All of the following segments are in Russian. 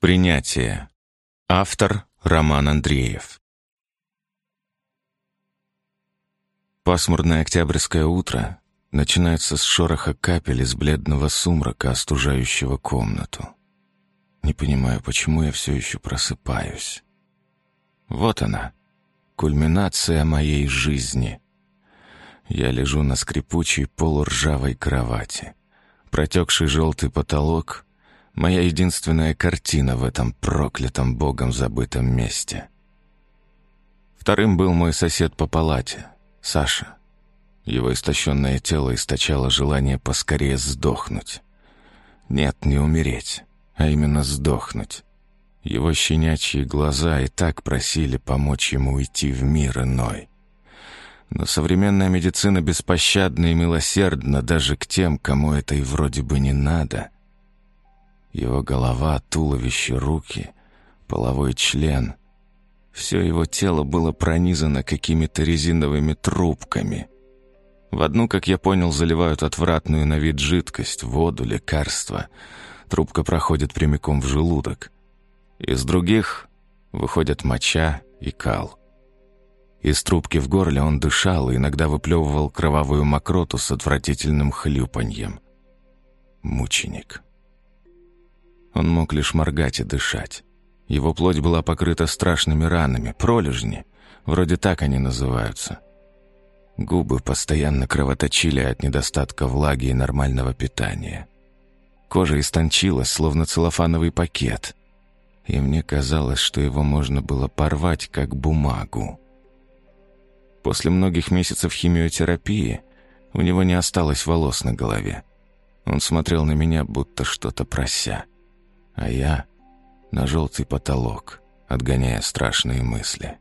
Принятие. Автор Роман Андреев. Пасмурное октябрьское утро начинается с шороха капель из бледного сумрака, остужающего комнату. Не понимаю, почему я все еще просыпаюсь. Вот она, кульминация моей жизни. Я лежу на скрипучей полуржавой кровати. Протекший желтый потолок — Моя единственная картина в этом проклятом богом забытом месте. Вторым был мой сосед по палате, Саша. Его истощенное тело источало желание поскорее сдохнуть. Нет, не умереть, а именно сдохнуть. Его щенячьи глаза и так просили помочь ему уйти в мир иной. Но современная медицина беспощадна и милосердна даже к тем, кому это и вроде бы не надо — его голова, туловище, руки, половой член. Все его тело было пронизано какими-то резиновыми трубками. В одну, как я понял, заливают отвратную на вид жидкость, воду, лекарства. Трубка проходит прямиком в желудок. Из других выходят моча и кал. Из трубки в горле он дышал и иногда выплевывал кровавую мокроту с отвратительным хлюпаньем. Мученик. Он мог лишь моргать и дышать. Его плоть была покрыта страшными ранами, пролежни, вроде так они называются. Губы постоянно кровоточили от недостатка влаги и нормального питания. Кожа истончилась, словно целлофановый пакет, и мне казалось, что его можно было порвать, как бумагу. После многих месяцев химиотерапии у него не осталось волос на голове. Он смотрел на меня, будто что-то прося а я на желтый потолок, отгоняя страшные мысли.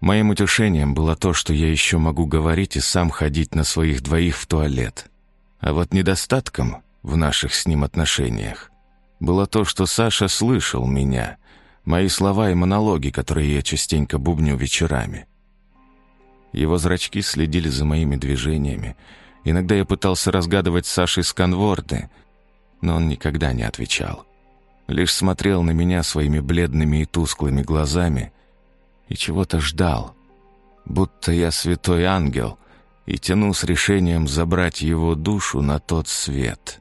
Моим утешением было то, что я еще могу говорить и сам ходить на своих двоих в туалет. А вот недостатком в наших с ним отношениях было то, что Саша слышал меня, мои слова и монологи, которые я частенько бубню вечерами. Его зрачки следили за моими движениями. Иногда я пытался разгадывать Сашей сканворды, но он никогда не отвечал. Лишь смотрел на меня своими бледными и тусклыми глазами и чего-то ждал, будто я святой ангел и тяну с решением забрать его душу на тот свет.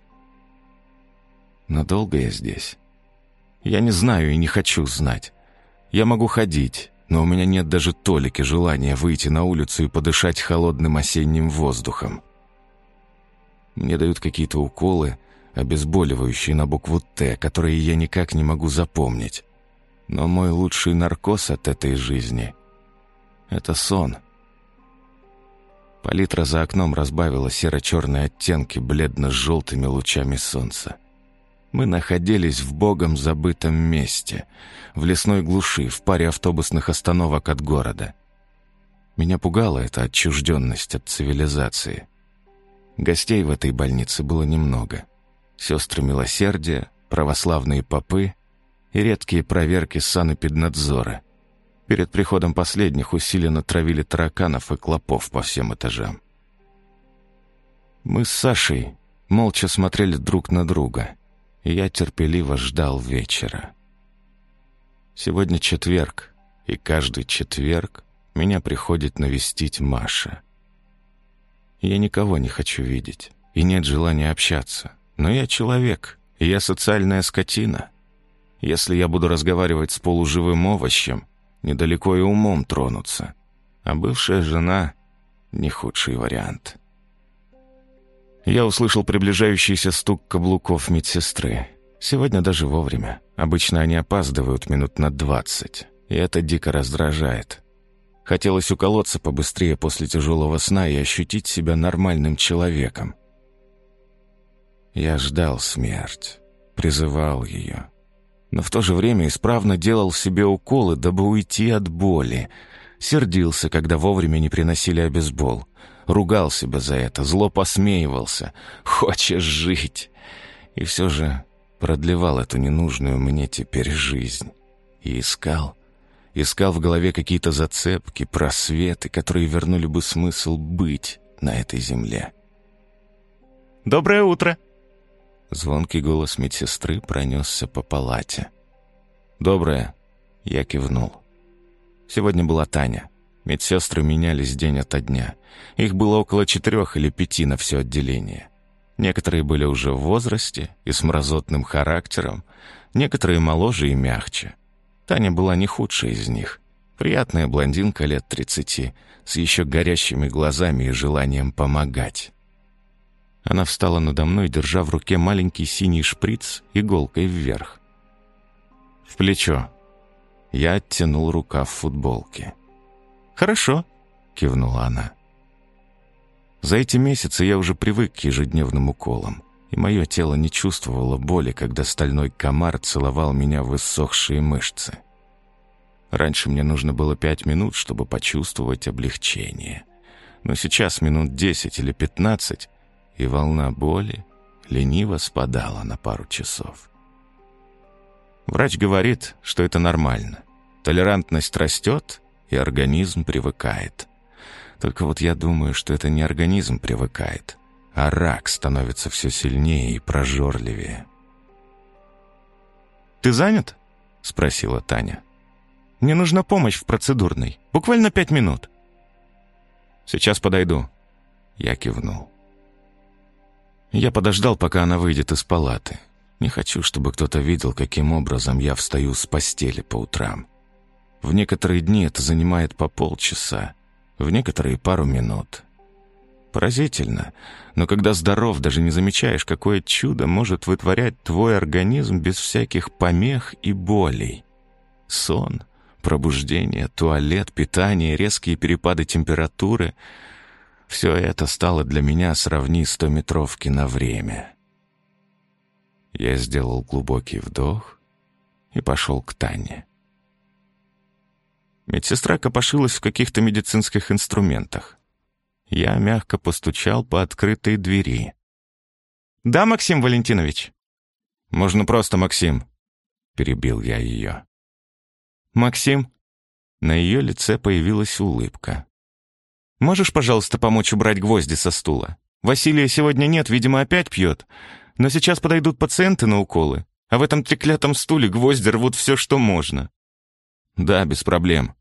Надолго я здесь? Я не знаю и не хочу знать. Я могу ходить, но у меня нет даже толики желания выйти на улицу и подышать холодным осенним воздухом. Мне дают какие-то уколы, обезболивающие на букву «Т», которые я никак не могу запомнить. Но мой лучший наркоз от этой жизни — это сон. Палитра за окном разбавила серо-черные оттенки бледно-желтыми лучами солнца. Мы находились в богом забытом месте, в лесной глуши, в паре автобусных остановок от города. Меня пугала эта отчужденность от цивилизации. Гостей в этой больнице было немного — сестры милосердия, православные попы и редкие проверки санэпиднадзора. Перед приходом последних усиленно травили тараканов и клопов по всем этажам. Мы с Сашей молча смотрели друг на друга, и я терпеливо ждал вечера. Сегодня четверг, и каждый четверг меня приходит навестить Маша. Я никого не хочу видеть, и нет желания общаться. Но я человек, я социальная скотина. Если я буду разговаривать с полуживым овощем, недалеко и умом тронуться. А бывшая жена — не худший вариант. Я услышал приближающийся стук каблуков медсестры. Сегодня даже вовремя. Обычно они опаздывают минут на двадцать. И это дико раздражает. Хотелось уколоться побыстрее после тяжелого сна и ощутить себя нормальным человеком. Я ждал смерть, призывал ее. Но в то же время исправно делал себе уколы, дабы уйти от боли. Сердился, когда вовремя не приносили обезбол. Ругал себя за это, зло посмеивался. «Хочешь жить!» И все же продлевал эту ненужную мне теперь жизнь. И искал, искал в голове какие-то зацепки, просветы, которые вернули бы смысл быть на этой земле. «Доброе утро!» Звонкий голос медсестры пронесся по палате. «Доброе!» — я кивнул. Сегодня была Таня. Медсестры менялись день ото дня. Их было около четырех или пяти на все отделение. Некоторые были уже в возрасте и с мразотным характером, некоторые моложе и мягче. Таня была не худшая из них. Приятная блондинка лет тридцати, с еще горящими глазами и желанием помогать. Она встала надо мной, держа в руке маленький синий шприц иголкой вверх. В плечо. Я оттянул рукав футболки. «Хорошо», — кивнула она. За эти месяцы я уже привык к ежедневным уколам, и мое тело не чувствовало боли, когда стальной комар целовал меня в иссохшие мышцы. Раньше мне нужно было пять минут, чтобы почувствовать облегчение. Но сейчас минут десять или пятнадцать, и волна боли лениво спадала на пару часов. Врач говорит, что это нормально. Толерантность растет, и организм привыкает. Только вот я думаю, что это не организм привыкает, а рак становится все сильнее и прожорливее. «Ты занят?» — спросила Таня. «Мне нужна помощь в процедурной. Буквально пять минут». «Сейчас подойду». Я кивнул. Я подождал, пока она выйдет из палаты. Не хочу, чтобы кто-то видел, каким образом я встаю с постели по утрам. В некоторые дни это занимает по полчаса, в некоторые пару минут. Поразительно, но когда здоров, даже не замечаешь, какое чудо может вытворять твой организм без всяких помех и болей. Сон, пробуждение, туалет, питание, резкие перепады температуры — все это стало для меня сравни стометровки на время. Я сделал глубокий вдох и пошел к Тане. Медсестра копошилась в каких-то медицинских инструментах. Я мягко постучал по открытой двери. «Да, Максим Валентинович?» «Можно просто Максим», — перебил я ее. «Максим?» На ее лице появилась улыбка. Можешь, пожалуйста, помочь убрать гвозди со стула? Василия сегодня нет, видимо, опять пьет. Но сейчас подойдут пациенты на уколы, а в этом треклятом стуле гвозди рвут все, что можно». «Да, без проблем».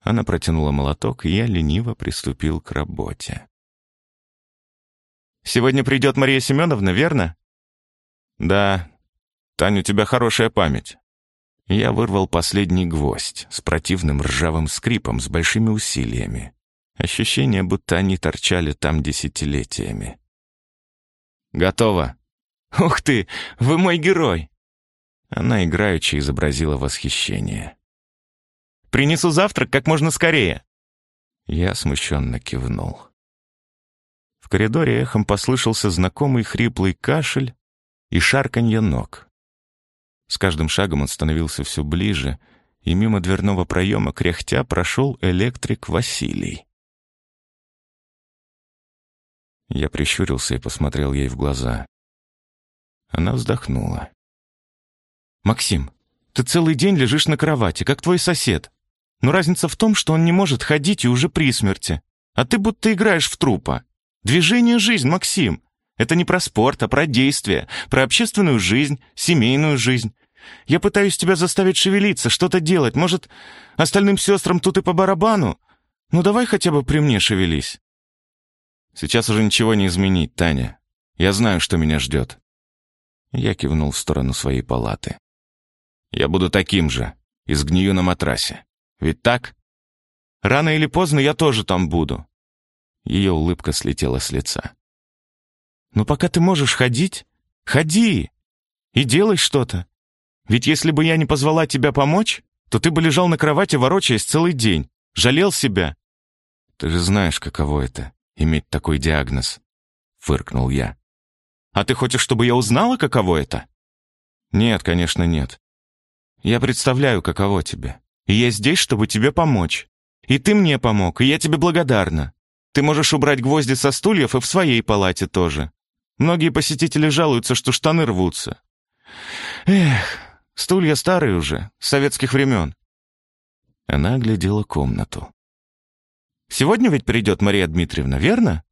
Она протянула молоток, и я лениво приступил к работе. «Сегодня придет Мария Семеновна, верно?» «Да. Тань, у тебя хорошая память». Я вырвал последний гвоздь с противным ржавым скрипом, с большими усилиями. Ощущение, будто они торчали там десятилетиями. «Готово!» «Ух ты! Вы мой герой!» Она играючи изобразила восхищение. «Принесу завтрак как можно скорее!» Я смущенно кивнул. В коридоре эхом послышался знакомый хриплый кашель и шарканье ног. С каждым шагом он становился все ближе, и мимо дверного проема кряхтя прошел электрик Василий. Я прищурился и посмотрел ей в глаза. Она вздохнула. «Максим, ты целый день лежишь на кровати, как твой сосед. Но разница в том, что он не может ходить и уже при смерти. А ты будто играешь в трупа. Движение — жизнь, Максим. Это не про спорт, а про действие, про общественную жизнь, семейную жизнь. Я пытаюсь тебя заставить шевелиться, что-то делать. Может, остальным сестрам тут и по барабану? Ну давай хотя бы при мне шевелись. Сейчас уже ничего не изменить, Таня. Я знаю, что меня ждет. Я кивнул в сторону своей палаты. Я буду таким же, и сгнию на матрасе. Ведь так? Рано или поздно я тоже там буду. Ее улыбка слетела с лица. Но пока ты можешь ходить, ходи и делай что-то. Ведь если бы я не позвала тебя помочь, то ты бы лежал на кровати, ворочаясь целый день, жалел себя. Ты же знаешь, каково это иметь такой диагноз», — фыркнул я. «А ты хочешь, чтобы я узнала, каково это?» «Нет, конечно, нет. Я представляю, каково тебе. И я здесь, чтобы тебе помочь. И ты мне помог, и я тебе благодарна. Ты можешь убрать гвозди со стульев и в своей палате тоже. Многие посетители жалуются, что штаны рвутся. Эх, стулья старые уже, с советских времен». Она оглядела комнату. Сегодня ведь придет Мария Дмитриевна, верно?»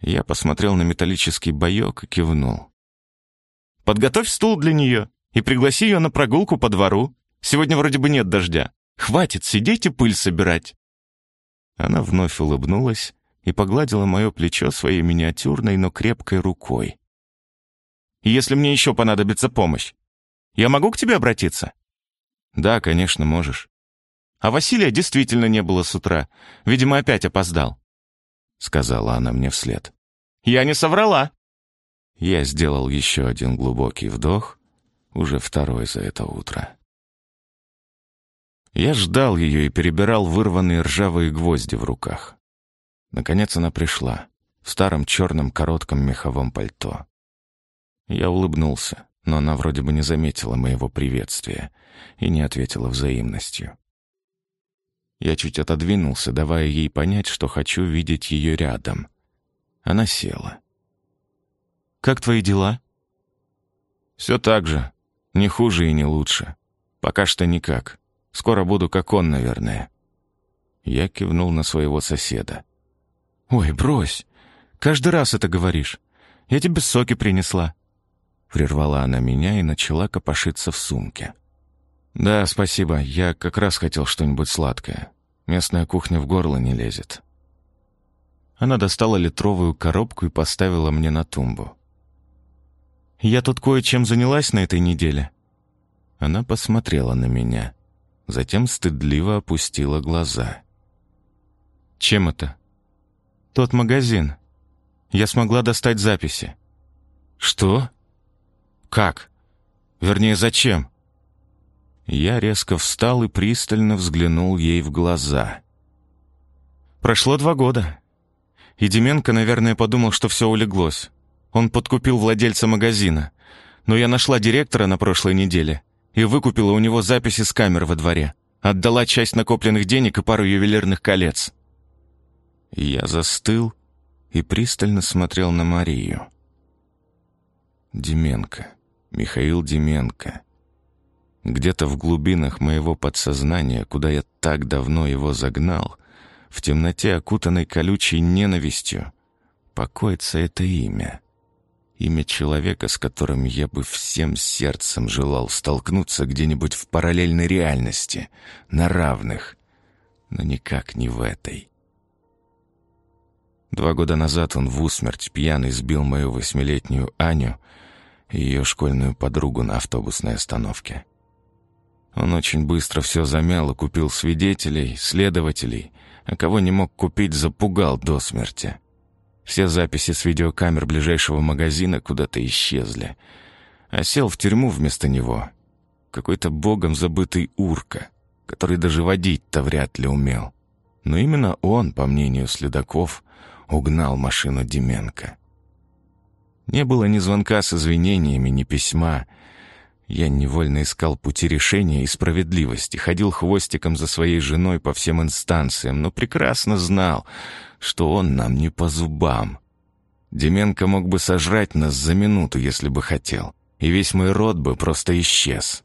Я посмотрел на металлический боек и кивнул. «Подготовь стул для нее и пригласи ее на прогулку по двору. Сегодня вроде бы нет дождя. Хватит сидеть и пыль собирать». Она вновь улыбнулась и погладила мое плечо своей миниатюрной, но крепкой рукой. «Если мне еще понадобится помощь, я могу к тебе обратиться?» «Да, конечно, можешь». «А Василия действительно не было с утра. Видимо, опять опоздал», — сказала она мне вслед. «Я не соврала». Я сделал еще один глубокий вдох, уже второй за это утро. Я ждал ее и перебирал вырванные ржавые гвозди в руках. Наконец она пришла, в старом черном коротком меховом пальто. Я улыбнулся, но она вроде бы не заметила моего приветствия и не ответила взаимностью. Я чуть отодвинулся, давая ей понять, что хочу видеть ее рядом. Она села. «Как твои дела?» «Все так же. Не хуже и не лучше. Пока что никак. Скоро буду как он, наверное». Я кивнул на своего соседа. «Ой, брось! Каждый раз это говоришь. Я тебе соки принесла». Прервала она меня и начала копошиться в сумке. «Да, спасибо. Я как раз хотел что-нибудь сладкое. Местная кухня в горло не лезет». Она достала литровую коробку и поставила мне на тумбу. «Я тут кое-чем занялась на этой неделе». Она посмотрела на меня, затем стыдливо опустила глаза. «Чем это?» «Тот магазин. Я смогла достать записи». «Что? Как? Вернее, зачем?» Я резко встал и пристально взглянул ей в глаза. «Прошло два года. И Деменко, наверное, подумал, что все улеглось. Он подкупил владельца магазина. Но я нашла директора на прошлой неделе и выкупила у него записи с камер во дворе. Отдала часть накопленных денег и пару ювелирных колец. Я застыл и пристально смотрел на Марию. Деменко. Михаил Деменко. Где-то в глубинах моего подсознания, куда я так давно его загнал, в темноте, окутанной колючей ненавистью, покоится это имя. Имя человека, с которым я бы всем сердцем желал столкнуться где-нибудь в параллельной реальности, на равных, но никак не в этой. Два года назад он в усмерть пьяный сбил мою восьмилетнюю Аню и ее школьную подругу на автобусной остановке. Он очень быстро все замял и купил свидетелей, следователей, а кого не мог купить, запугал до смерти. Все записи с видеокамер ближайшего магазина куда-то исчезли, а сел в тюрьму вместо него какой-то богом забытый урка, который даже водить-то вряд ли умел. Но именно он, по мнению следаков, угнал машину Деменко. Не было ни звонка с извинениями, ни письма. Я невольно искал пути решения и справедливости, ходил хвостиком за своей женой по всем инстанциям, но прекрасно знал, что он нам не по зубам. Деменко мог бы сожрать нас за минуту, если бы хотел, и весь мой род бы просто исчез.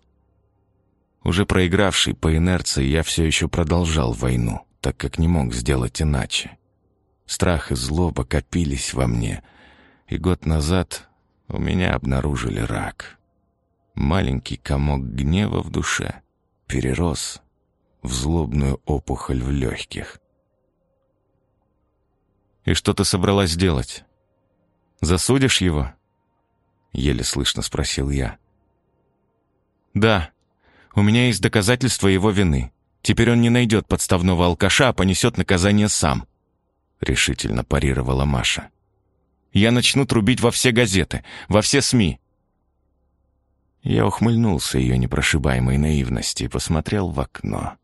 Уже проигравший по инерции, я все еще продолжал войну, так как не мог сделать иначе. Страх и злоба копились во мне, и год назад у меня обнаружили рак. Маленький комок гнева в душе перерос в злобную опухоль в легких. «И что ты собралась делать? Засудишь его?» Еле слышно спросил я. «Да, у меня есть доказательства его вины. Теперь он не найдет подставного алкаша, а понесет наказание сам решительно парировала Маша. «Я начну трубить во все газеты, во все СМИ». Я ухмыльнулся ее непрошибаемой наивности и посмотрел в окно.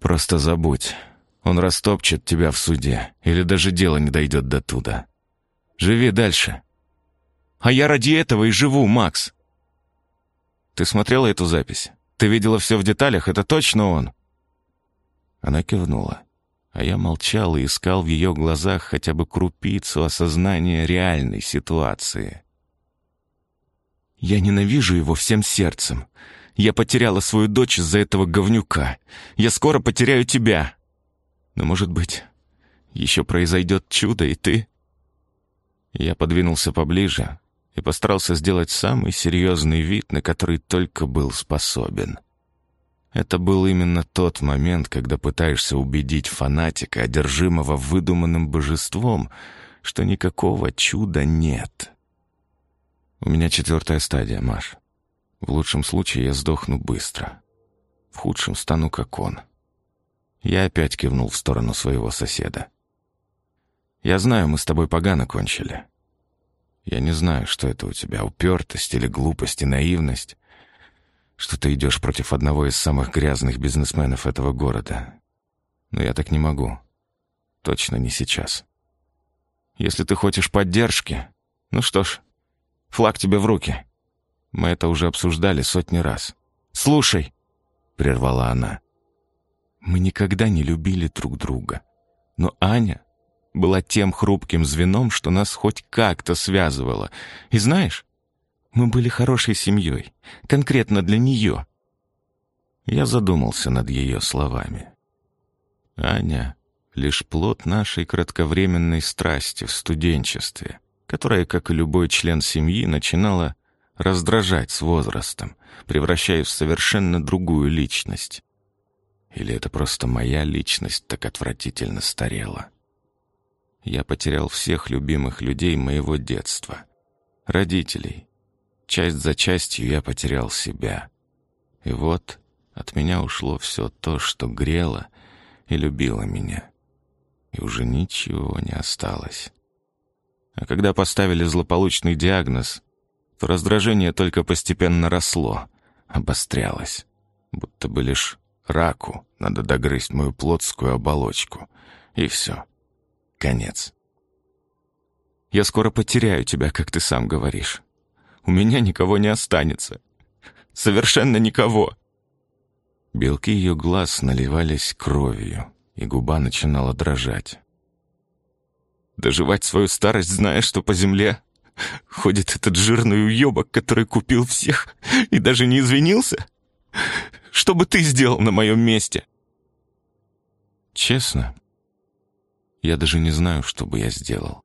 «Просто забудь. Он растопчет тебя в суде, или даже дело не дойдет до туда. Живи дальше». «А я ради этого и живу, Макс!» «Ты смотрела эту запись? Ты видела все в деталях? Это точно он?» Она кивнула а я молчал и искал в ее глазах хотя бы крупицу осознания реальной ситуации. «Я ненавижу его всем сердцем. Я потеряла свою дочь из-за этого говнюка. Я скоро потеряю тебя. Но, может быть, Еще произойдет чудо, и ты...» Я подвинулся поближе и постарался сделать самый серьезный вид, на который только был способен. Это был именно тот момент, когда пытаешься убедить фанатика, одержимого выдуманным божеством, что никакого чуда нет. У меня четвертая стадия, Маш. В лучшем случае я сдохну быстро. В худшем стану как он. Я опять кивнул в сторону своего соседа. Я знаю, мы с тобой погано кончили. Я не знаю, что это у тебя, упертость или глупость и наивность, что ты идешь против одного из самых грязных бизнесменов этого города. Но я так не могу. Точно не сейчас. Если ты хочешь поддержки, ну что ж, флаг тебе в руки. Мы это уже обсуждали сотни раз. «Слушай», — прервала она, — «мы никогда не любили друг друга. Но Аня была тем хрупким звеном, что нас хоть как-то связывало. И знаешь, мы были хорошей семьей, конкретно для нее». Я задумался над ее словами. Аня — лишь плод нашей кратковременной страсти в студенчестве, которая, как и любой член семьи, начинала раздражать с возрастом, превращаясь в совершенно другую личность. Или это просто моя личность так отвратительно старела? Я потерял всех любимых людей моего детства. Родителей. Часть за частью я потерял себя. И вот от меня ушло все то, что грело и любило меня. И уже ничего не осталось. А когда поставили злополучный диагноз, то раздражение только постепенно росло, обострялось. Будто бы лишь раку надо догрызть мою плотскую оболочку. И все. Конец. Я скоро потеряю тебя, как ты сам говоришь. У меня никого не останется. Совершенно никого. Белки ее глаз наливались кровью, и губа начинала дрожать. Доживать свою старость, зная, что по земле Ходит этот жирный уебок, который купил всех и даже не извинился? Что бы ты сделал на моем месте? Честно, я даже не знаю, что бы я сделал.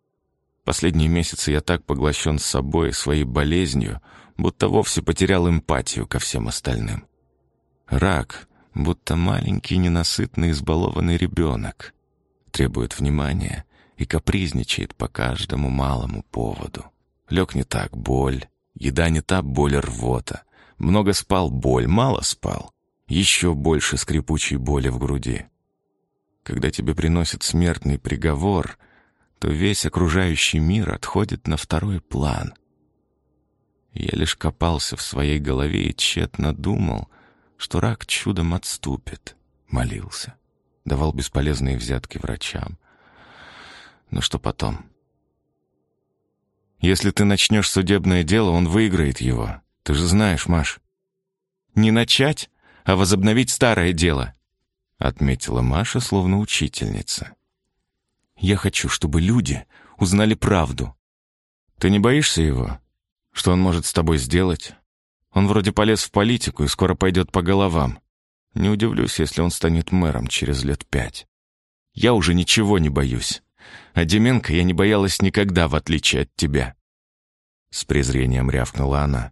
Последние месяцы я так поглощен собой и своей болезнью, будто вовсе потерял эмпатию ко всем остальным. Рак, будто маленький, ненасытный, избалованный ребенок, требует внимания и капризничает по каждому малому поводу. Лег не так — боль. Еда не та — боль рвота. Много спал — боль, мало спал. Еще больше скрипучей боли в груди. Когда тебе приносят смертный приговор, то весь окружающий мир отходит на второй план. Я лишь копался в своей голове и тщетно думал, что рак чудом отступит. Молился. Давал бесполезные взятки врачам. Но что потом? Если ты начнешь судебное дело, он выиграет его. Ты же знаешь, Маш. Не начать, а возобновить старое дело, отметила Маша, словно учительница. Я хочу, чтобы люди узнали правду. Ты не боишься его? Что он может с тобой сделать? Он вроде полез в политику и скоро пойдет по головам. Не удивлюсь, если он станет мэром через лет пять. Я уже ничего не боюсь. А Деменко я не боялась никогда, в отличие от тебя. С презрением рявкнула она.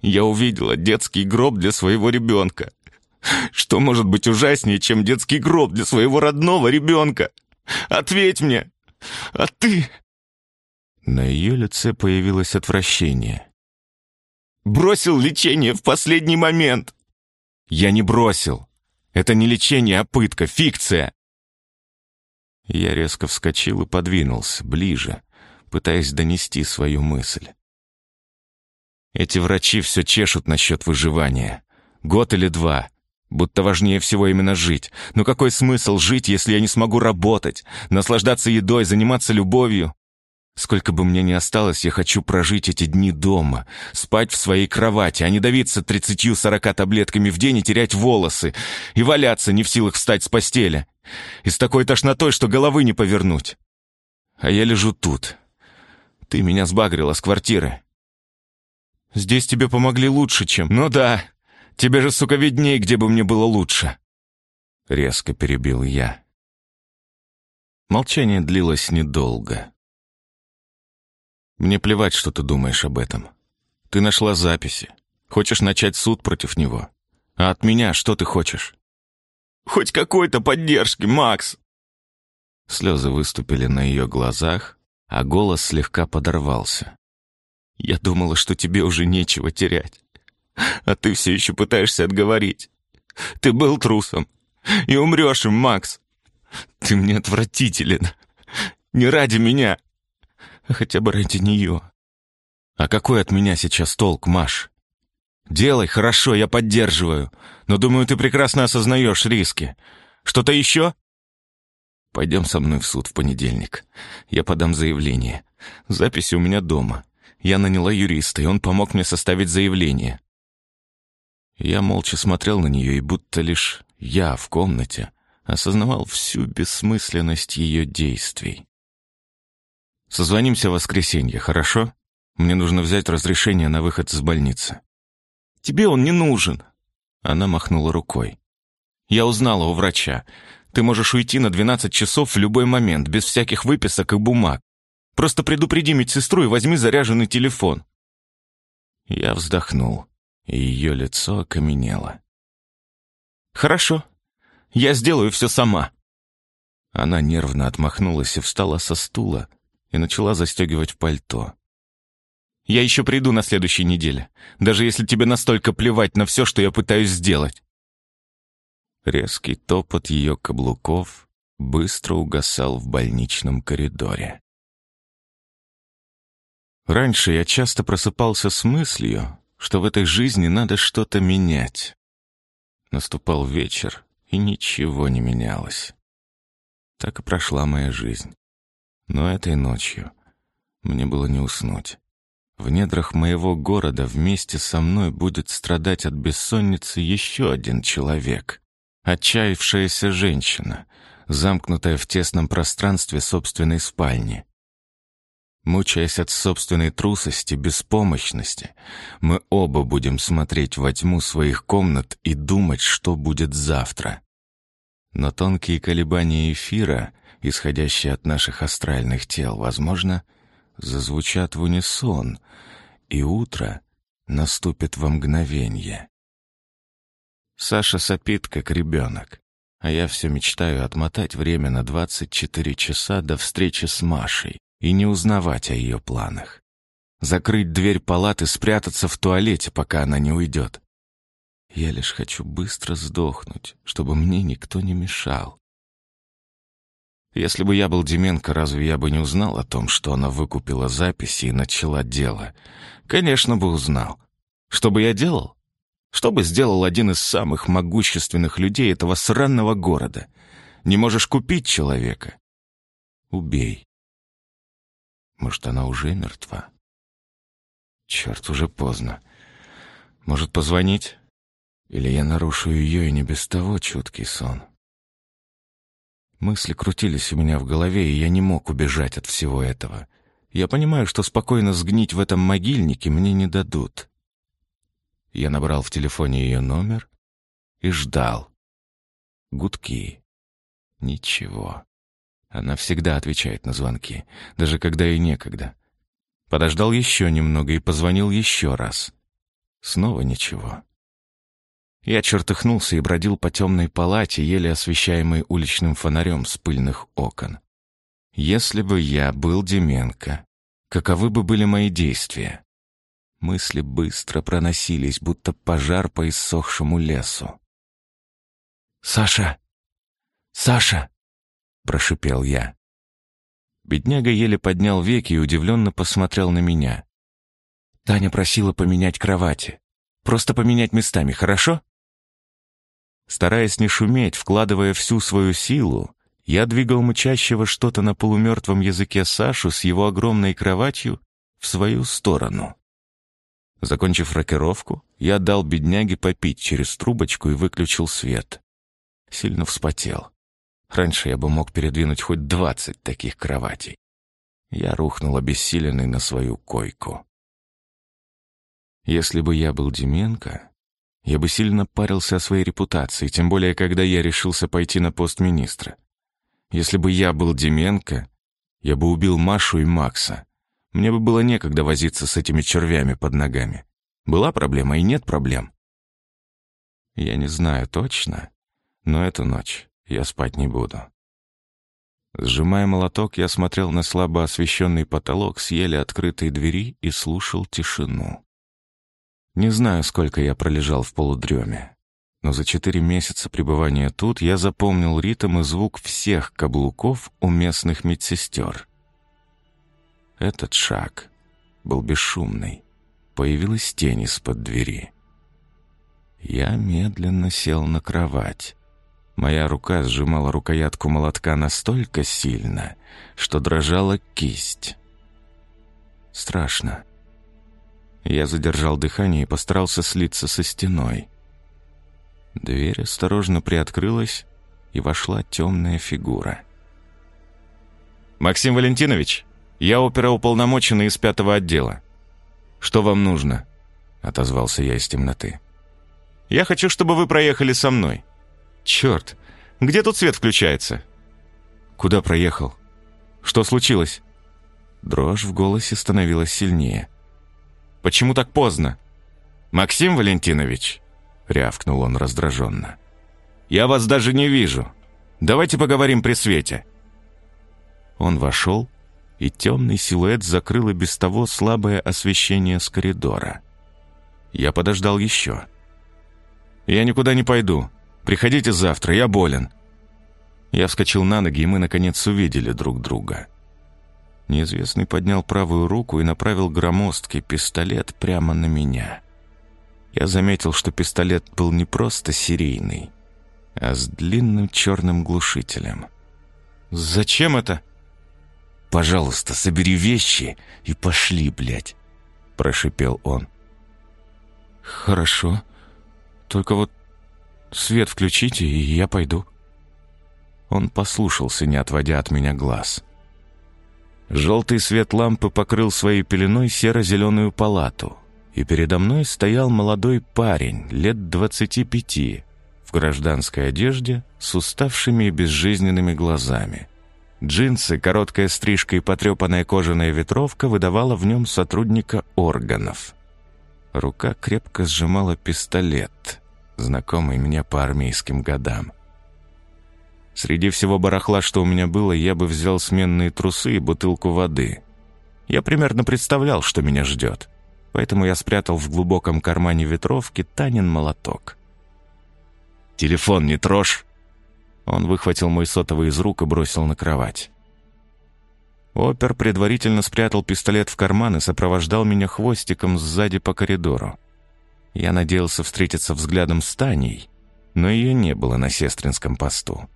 Я увидела детский гроб для своего ребенка. Что может быть ужаснее, чем детский гроб для своего родного ребенка? Ответь мне! А ты...» На ее лице появилось отвращение. «Бросил лечение в последний момент!» «Я не бросил. Это не лечение, а пытка, фикция!» Я резко вскочил и подвинулся, ближе, пытаясь донести свою мысль. Эти врачи все чешут насчет выживания. Год или два. Будто важнее всего именно жить. Но какой смысл жить, если я не смогу работать, наслаждаться едой, заниматься любовью? Сколько бы мне ни осталось, я хочу прожить эти дни дома, спать в своей кровати, а не давиться тридцатью-сорока таблетками в день и терять волосы, и валяться не в силах встать с постели. И с такой тошнотой, что головы не повернуть. А я лежу тут. Ты меня сбагрила с квартиры. Здесь тебе помогли лучше, чем... Ну да, тебе же, сука, видней, где бы мне было лучше. Резко перебил я. Молчание длилось недолго. «Мне плевать, что ты думаешь об этом. Ты нашла записи. Хочешь начать суд против него. А от меня что ты хочешь?» «Хоть какой-то поддержки, Макс!» Слезы выступили на ее глазах, а голос слегка подорвался. «Я думала, что тебе уже нечего терять, а ты все еще пытаешься отговорить. Ты был трусом и умрешь им, Макс. Ты мне отвратителен. Не ради меня, хотя бы ради нее. А какой от меня сейчас толк, Маш? Делай, хорошо, я поддерживаю. Но думаю, ты прекрасно осознаешь риски. Что-то еще? Пойдем со мной в суд в понедельник. Я подам заявление. Записи у меня дома. Я наняла юриста, и он помог мне составить заявление. Я молча смотрел на нее, и будто лишь я в комнате осознавал всю бессмысленность ее действий. «Созвонимся в воскресенье, хорошо? Мне нужно взять разрешение на выход из больницы». «Тебе он не нужен!» Она махнула рукой. «Я узнала у врача. Ты можешь уйти на 12 часов в любой момент, без всяких выписок и бумаг. Просто предупреди медсестру и возьми заряженный телефон». Я вздохнул, и ее лицо окаменело. «Хорошо, я сделаю все сама». Она нервно отмахнулась и встала со стула и начала застегивать пальто. «Я еще приду на следующей неделе, даже если тебе настолько плевать на все, что я пытаюсь сделать». Резкий топот ее каблуков быстро угасал в больничном коридоре. Раньше я часто просыпался с мыслью, что в этой жизни надо что-то менять. Наступал вечер, и ничего не менялось. Так и прошла моя жизнь. Но этой ночью мне было не уснуть. В недрах моего города вместе со мной будет страдать от бессонницы еще один человек. Отчаявшаяся женщина, замкнутая в тесном пространстве собственной спальни. Мучаясь от собственной трусости, беспомощности, мы оба будем смотреть во тьму своих комнат и думать, что будет завтра. Но тонкие колебания эфира, исходящие от наших астральных тел, возможно, зазвучат в унисон, и утро наступит во мгновенье. Саша сопит, как ребенок, а я все мечтаю отмотать время на 24 часа до встречи с Машей, и не узнавать о ее планах. Закрыть дверь палаты, спрятаться в туалете, пока она не уйдет. Я лишь хочу быстро сдохнуть, чтобы мне никто не мешал. Если бы я был Деменко, разве я бы не узнал о том, что она выкупила записи и начала дело? Конечно бы узнал. Что бы я делал? Что бы сделал один из самых могущественных людей этого сраного города? Не можешь купить человека? Убей. Может, она уже мертва? Черт, уже поздно. Может, позвонить? Или я нарушу ее и не без того чуткий сон? Мысли крутились у меня в голове, и я не мог убежать от всего этого. Я понимаю, что спокойно сгнить в этом могильнике мне не дадут. Я набрал в телефоне ее номер и ждал. Гудки. Ничего. Она всегда отвечает на звонки, даже когда ей некогда. Подождал еще немного и позвонил еще раз. Снова ничего. Я чертыхнулся и бродил по темной палате, еле освещаемой уличным фонарем с пыльных окон. Если бы я был Деменко, каковы бы были мои действия? Мысли быстро проносились, будто пожар по иссохшему лесу. «Саша! Саша!» — прошипел я. Бедняга еле поднял веки и удивленно посмотрел на меня. «Таня просила поменять кровати. Просто поменять местами, хорошо?» Стараясь не шуметь, вкладывая всю свою силу, я двигал мычащего что-то на полумертвом языке Сашу с его огромной кроватью в свою сторону. Закончив рокировку, я дал бедняге попить через трубочку и выключил свет. Сильно вспотел. Раньше я бы мог передвинуть хоть двадцать таких кроватей. Я рухнул обессиленный на свою койку. Если бы я был Деменко, я бы сильно парился о своей репутации, тем более, когда я решился пойти на пост министра. Если бы я был Деменко, я бы убил Машу и Макса. Мне бы было некогда возиться с этими червями под ногами. Была проблема и нет проблем. Я не знаю точно, но эту ночь я спать не буду. Сжимая молоток, я смотрел на слабо освещенный потолок с еле открытой двери и слушал тишину. Не знаю, сколько я пролежал в полудреме, но за четыре месяца пребывания тут я запомнил ритм и звук всех каблуков у местных медсестер. Этот шаг был бесшумный. Появилась тень из-под двери. Я медленно сел на кровать. Моя рука сжимала рукоятку молотка настолько сильно, что дрожала кисть. Страшно. Я задержал дыхание и постарался слиться со стеной. Дверь осторожно приоткрылась, и вошла темная фигура. «Максим Валентинович, я оперуполномоченный из пятого отдела. Что вам нужно?» — отозвался я из темноты. «Я хочу, чтобы вы проехали со мной». «Черт, где тут свет включается?» «Куда проехал? Что случилось?» Дрожь в голосе становилась сильнее. «Почему так поздно?» «Максим Валентинович», — рявкнул он раздраженно, «я вас даже не вижу. Давайте поговорим при свете». Он вошел, и темный силуэт закрыл и без того слабое освещение с коридора. Я подождал еще. «Я никуда не пойду. Приходите завтра, я болен». Я вскочил на ноги, и мы, наконец, увидели друг друга. Неизвестный поднял правую руку и направил громоздкий пистолет прямо на меня. Я заметил, что пистолет был не просто серийный, а с длинным черным глушителем. «Зачем это?» «Пожалуйста, собери вещи и пошли, блядь», — прошипел он. «Хорошо. Только вот свет включите, и я пойду». Он послушался, не отводя от меня глаз. Желтый свет лампы покрыл своей пеленой серо-зеленую палату, и передо мной стоял молодой парень, лет двадцати пяти, в гражданской одежде, с уставшими и безжизненными глазами. Джинсы, короткая стрижка и потрепанная кожаная ветровка выдавала в нем сотрудника органов. Рука крепко сжимала пистолет, знакомый мне по армейским годам. Среди всего барахла, что у меня было, я бы взял сменные трусы и бутылку воды. Я примерно представлял, что меня ждет. Поэтому я спрятал в глубоком кармане ветровки Танин молоток. «Телефон не трожь!» Он выхватил мой сотовый из рук и бросил на кровать. Опер предварительно спрятал пистолет в карман и сопровождал меня хвостиком сзади по коридору. Я надеялся встретиться взглядом с Таней, но ее не было на сестринском посту.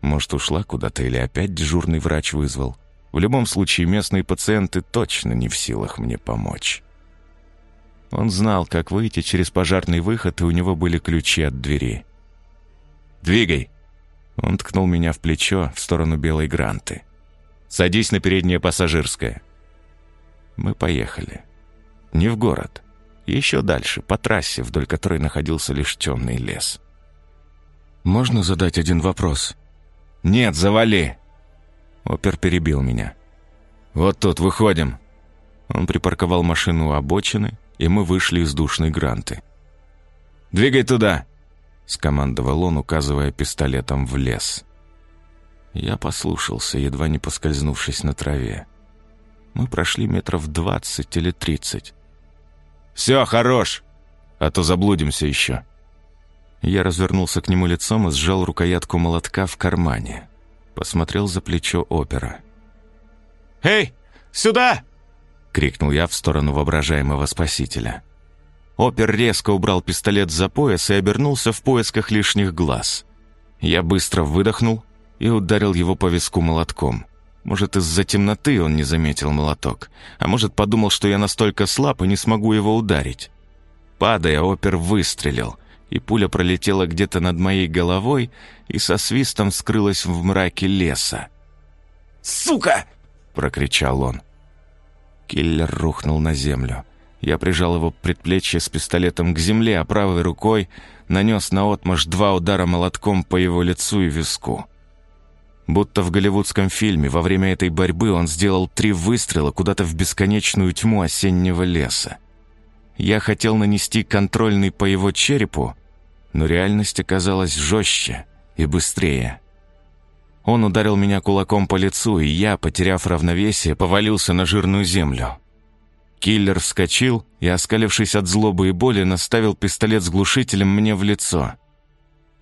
Может, ушла куда-то или опять дежурный врач вызвал. В любом случае, местные пациенты точно не в силах мне помочь. Он знал, как выйти через пожарный выход, и у него были ключи от двери. «Двигай!» Он ткнул меня в плечо в сторону белой гранты. «Садись на переднее пассажирское». Мы поехали. Не в город. Еще дальше, по трассе, вдоль которой находился лишь темный лес. «Можно задать один вопрос?» «Нет, завали!» Опер перебил меня. «Вот тут, выходим!» Он припарковал машину у обочины, и мы вышли из душной гранты. «Двигай туда!» — скомандовал он, указывая пистолетом в лес. Я послушался, едва не поскользнувшись на траве. Мы прошли метров двадцать или тридцать. «Все, хорош! А то заблудимся еще!» Я развернулся к нему лицом и сжал рукоятку молотка в кармане. Посмотрел за плечо опера. «Эй, сюда!» — крикнул я в сторону воображаемого спасителя. Опер резко убрал пистолет за пояс и обернулся в поисках лишних глаз. Я быстро выдохнул и ударил его по виску молотком. Может, из-за темноты он не заметил молоток, а может, подумал, что я настолько слаб и не смогу его ударить. Падая, опер выстрелил — и пуля пролетела где-то над моей головой и со свистом скрылась в мраке леса. «Сука!» — прокричал он. Киллер рухнул на землю. Я прижал его предплечье с пистолетом к земле, а правой рукой нанес наотмашь два удара молотком по его лицу и виску. Будто в голливудском фильме во время этой борьбы он сделал три выстрела куда-то в бесконечную тьму осеннего леса. Я хотел нанести контрольный по его черепу, но реальность оказалась жестче и быстрее. Он ударил меня кулаком по лицу, и я, потеряв равновесие, повалился на жирную землю. Киллер вскочил и, оскалившись от злобы и боли, наставил пистолет с глушителем мне в лицо.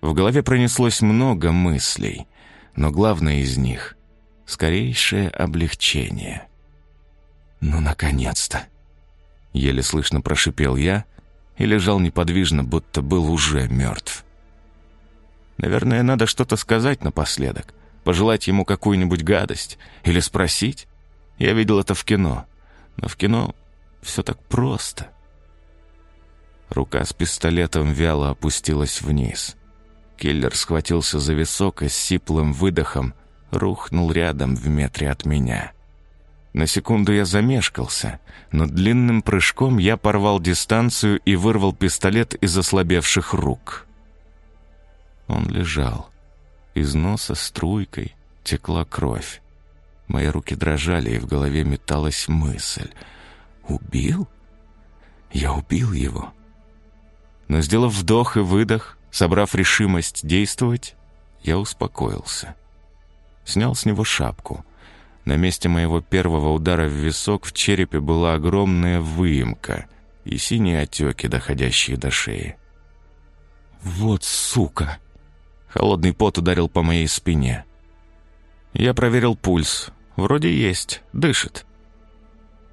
В голове пронеслось много мыслей — но главное из них — скорейшее облегчение. «Ну, наконец-то!» Еле слышно прошипел я и лежал неподвижно, будто был уже мертв. Наверное, надо что-то сказать напоследок, пожелать ему какую-нибудь гадость или спросить. Я видел это в кино, но в кино все так просто. Рука с пистолетом вяло опустилась вниз. Киллер схватился за висок и с сиплым выдохом рухнул рядом в метре от меня. На секунду я замешкался, но длинным прыжком я порвал дистанцию и вырвал пистолет из ослабевших рук. Он лежал. Из носа струйкой текла кровь. Мои руки дрожали, и в голове металась мысль. «Убил? Я убил его?» Но, сделав вдох и выдох, Собрав решимость действовать, я успокоился. Снял с него шапку. На месте моего первого удара в висок в черепе была огромная выемка и синие отеки, доходящие до шеи. «Вот сука!» Холодный пот ударил по моей спине. Я проверил пульс. Вроде есть, дышит.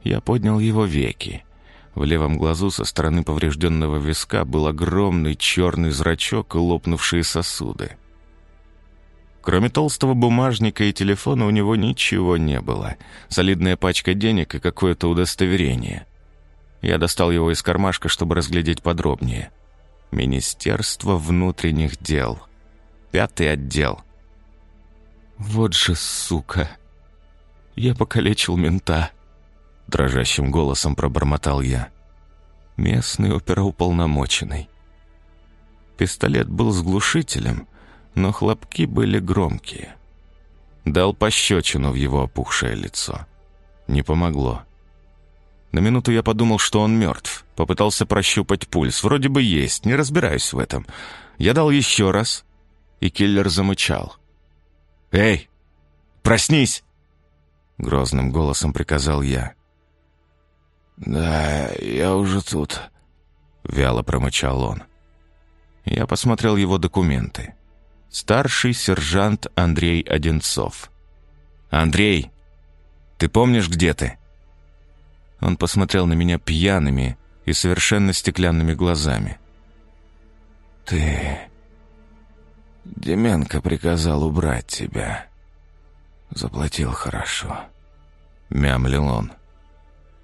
Я поднял его веки. В левом глазу со стороны поврежденного виска был огромный черный зрачок и лопнувшие сосуды. Кроме толстого бумажника и телефона у него ничего не было. Солидная пачка денег и какое-то удостоверение. Я достал его из кармашка, чтобы разглядеть подробнее. Министерство внутренних дел. Пятый отдел. «Вот же сука! Я покалечил мента!» Дрожащим голосом пробормотал я. Местный оперуполномоченный. Пистолет был с глушителем, но хлопки были громкие. Дал пощечину в его опухшее лицо. Не помогло. На минуту я подумал, что он мертв. Попытался прощупать пульс. Вроде бы есть, не разбираюсь в этом. Я дал еще раз, и киллер замычал. «Эй, проснись!» Грозным голосом приказал я. «Да, я уже тут», — вяло промычал он. Я посмотрел его документы. Старший сержант Андрей Одинцов. «Андрей, ты помнишь, где ты?» Он посмотрел на меня пьяными и совершенно стеклянными глазами. «Ты... Деменко приказал убрать тебя. Заплатил хорошо», — мямлил он.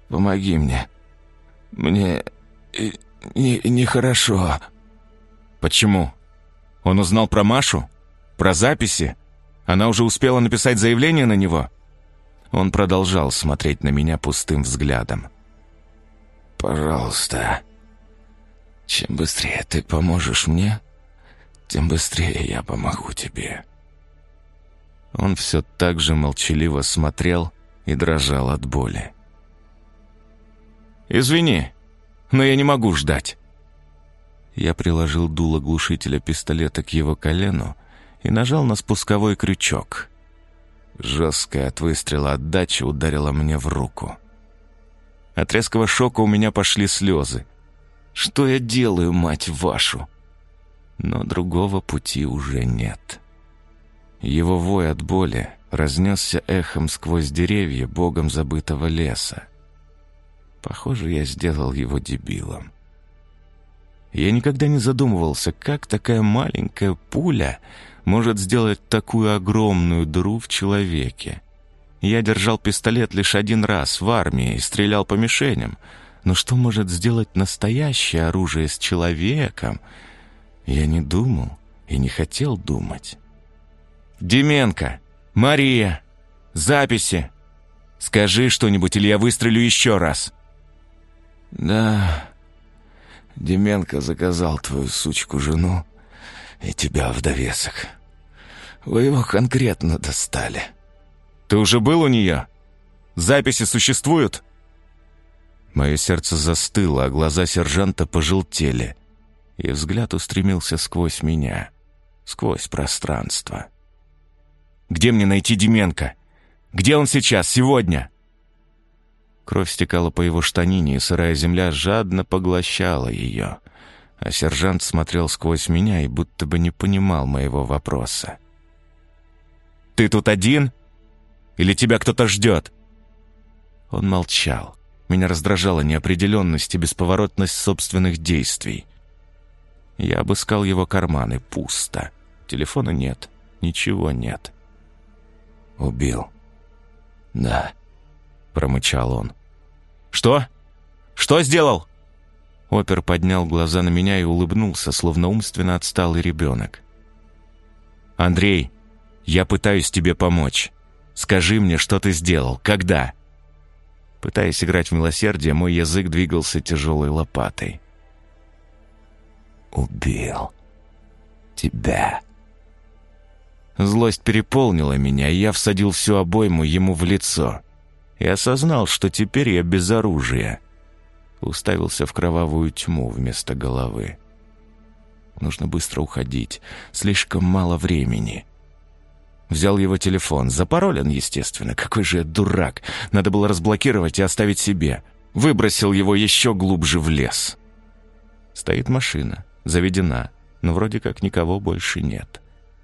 Помоги мне. Мне нехорошо. Не, Почему? Он узнал про Машу? Про записи? Она уже успела написать заявление на него?» Он продолжал смотреть на меня пустым взглядом. «Пожалуйста, чем быстрее ты поможешь мне, тем быстрее я помогу тебе». Он все так же молчаливо смотрел и дрожал от боли. «Извини, но я не могу ждать». Я приложил дуло глушителя пистолета к его колену и нажал на спусковой крючок. Жесткая от выстрела отдача ударила мне в руку. От резкого шока у меня пошли слезы. «Что я делаю, мать вашу?» Но другого пути уже нет. Его вой от боли разнесся эхом сквозь деревья богом забытого леса. Похоже, я сделал его дебилом. Я никогда не задумывался, как такая маленькая пуля может сделать такую огромную дыру в человеке. Я держал пистолет лишь один раз в армии и стрелял по мишеням. Но что может сделать настоящее оружие с человеком? Я не думал и не хотел думать. «Деменко! Мария! Записи! Скажи что-нибудь, или я выстрелю еще раз!» «Да, Деменко заказал твою сучку жену и тебя в довесок. Вы его конкретно достали. Ты уже был у нее? Записи существуют?» Мое сердце застыло, а глаза сержанта пожелтели, и взгляд устремился сквозь меня, сквозь пространство. «Где мне найти Деменко? Где он сейчас, сегодня?» Кровь стекала по его штанине, и сырая земля жадно поглощала ее, а сержант смотрел сквозь меня и будто бы не понимал моего вопроса. «Ты тут один? Или тебя кто-то ждет?» Он молчал. Меня раздражала неопределенность и бесповоротность собственных действий. Я обыскал его карманы. Пусто. Телефона нет. Ничего нет. «Убил». «Да», — промычал он. «Что? Что сделал?» Опер поднял глаза на меня и улыбнулся, словно умственно отсталый ребенок. «Андрей, я пытаюсь тебе помочь. Скажи мне, что ты сделал, когда?» Пытаясь играть в милосердие, мой язык двигался тяжелой лопатой. «Убил. Тебя». Злость переполнила меня, и я всадил всю обойму ему в лицо. И осознал, что теперь я без оружия. Уставился в кровавую тьму вместо головы. Нужно быстро уходить. Слишком мало времени. Взял его телефон. Запаролен, естественно. Какой же я дурак. Надо было разблокировать и оставить себе. Выбросил его еще глубже в лес. Стоит машина. Заведена. Но вроде как никого больше нет.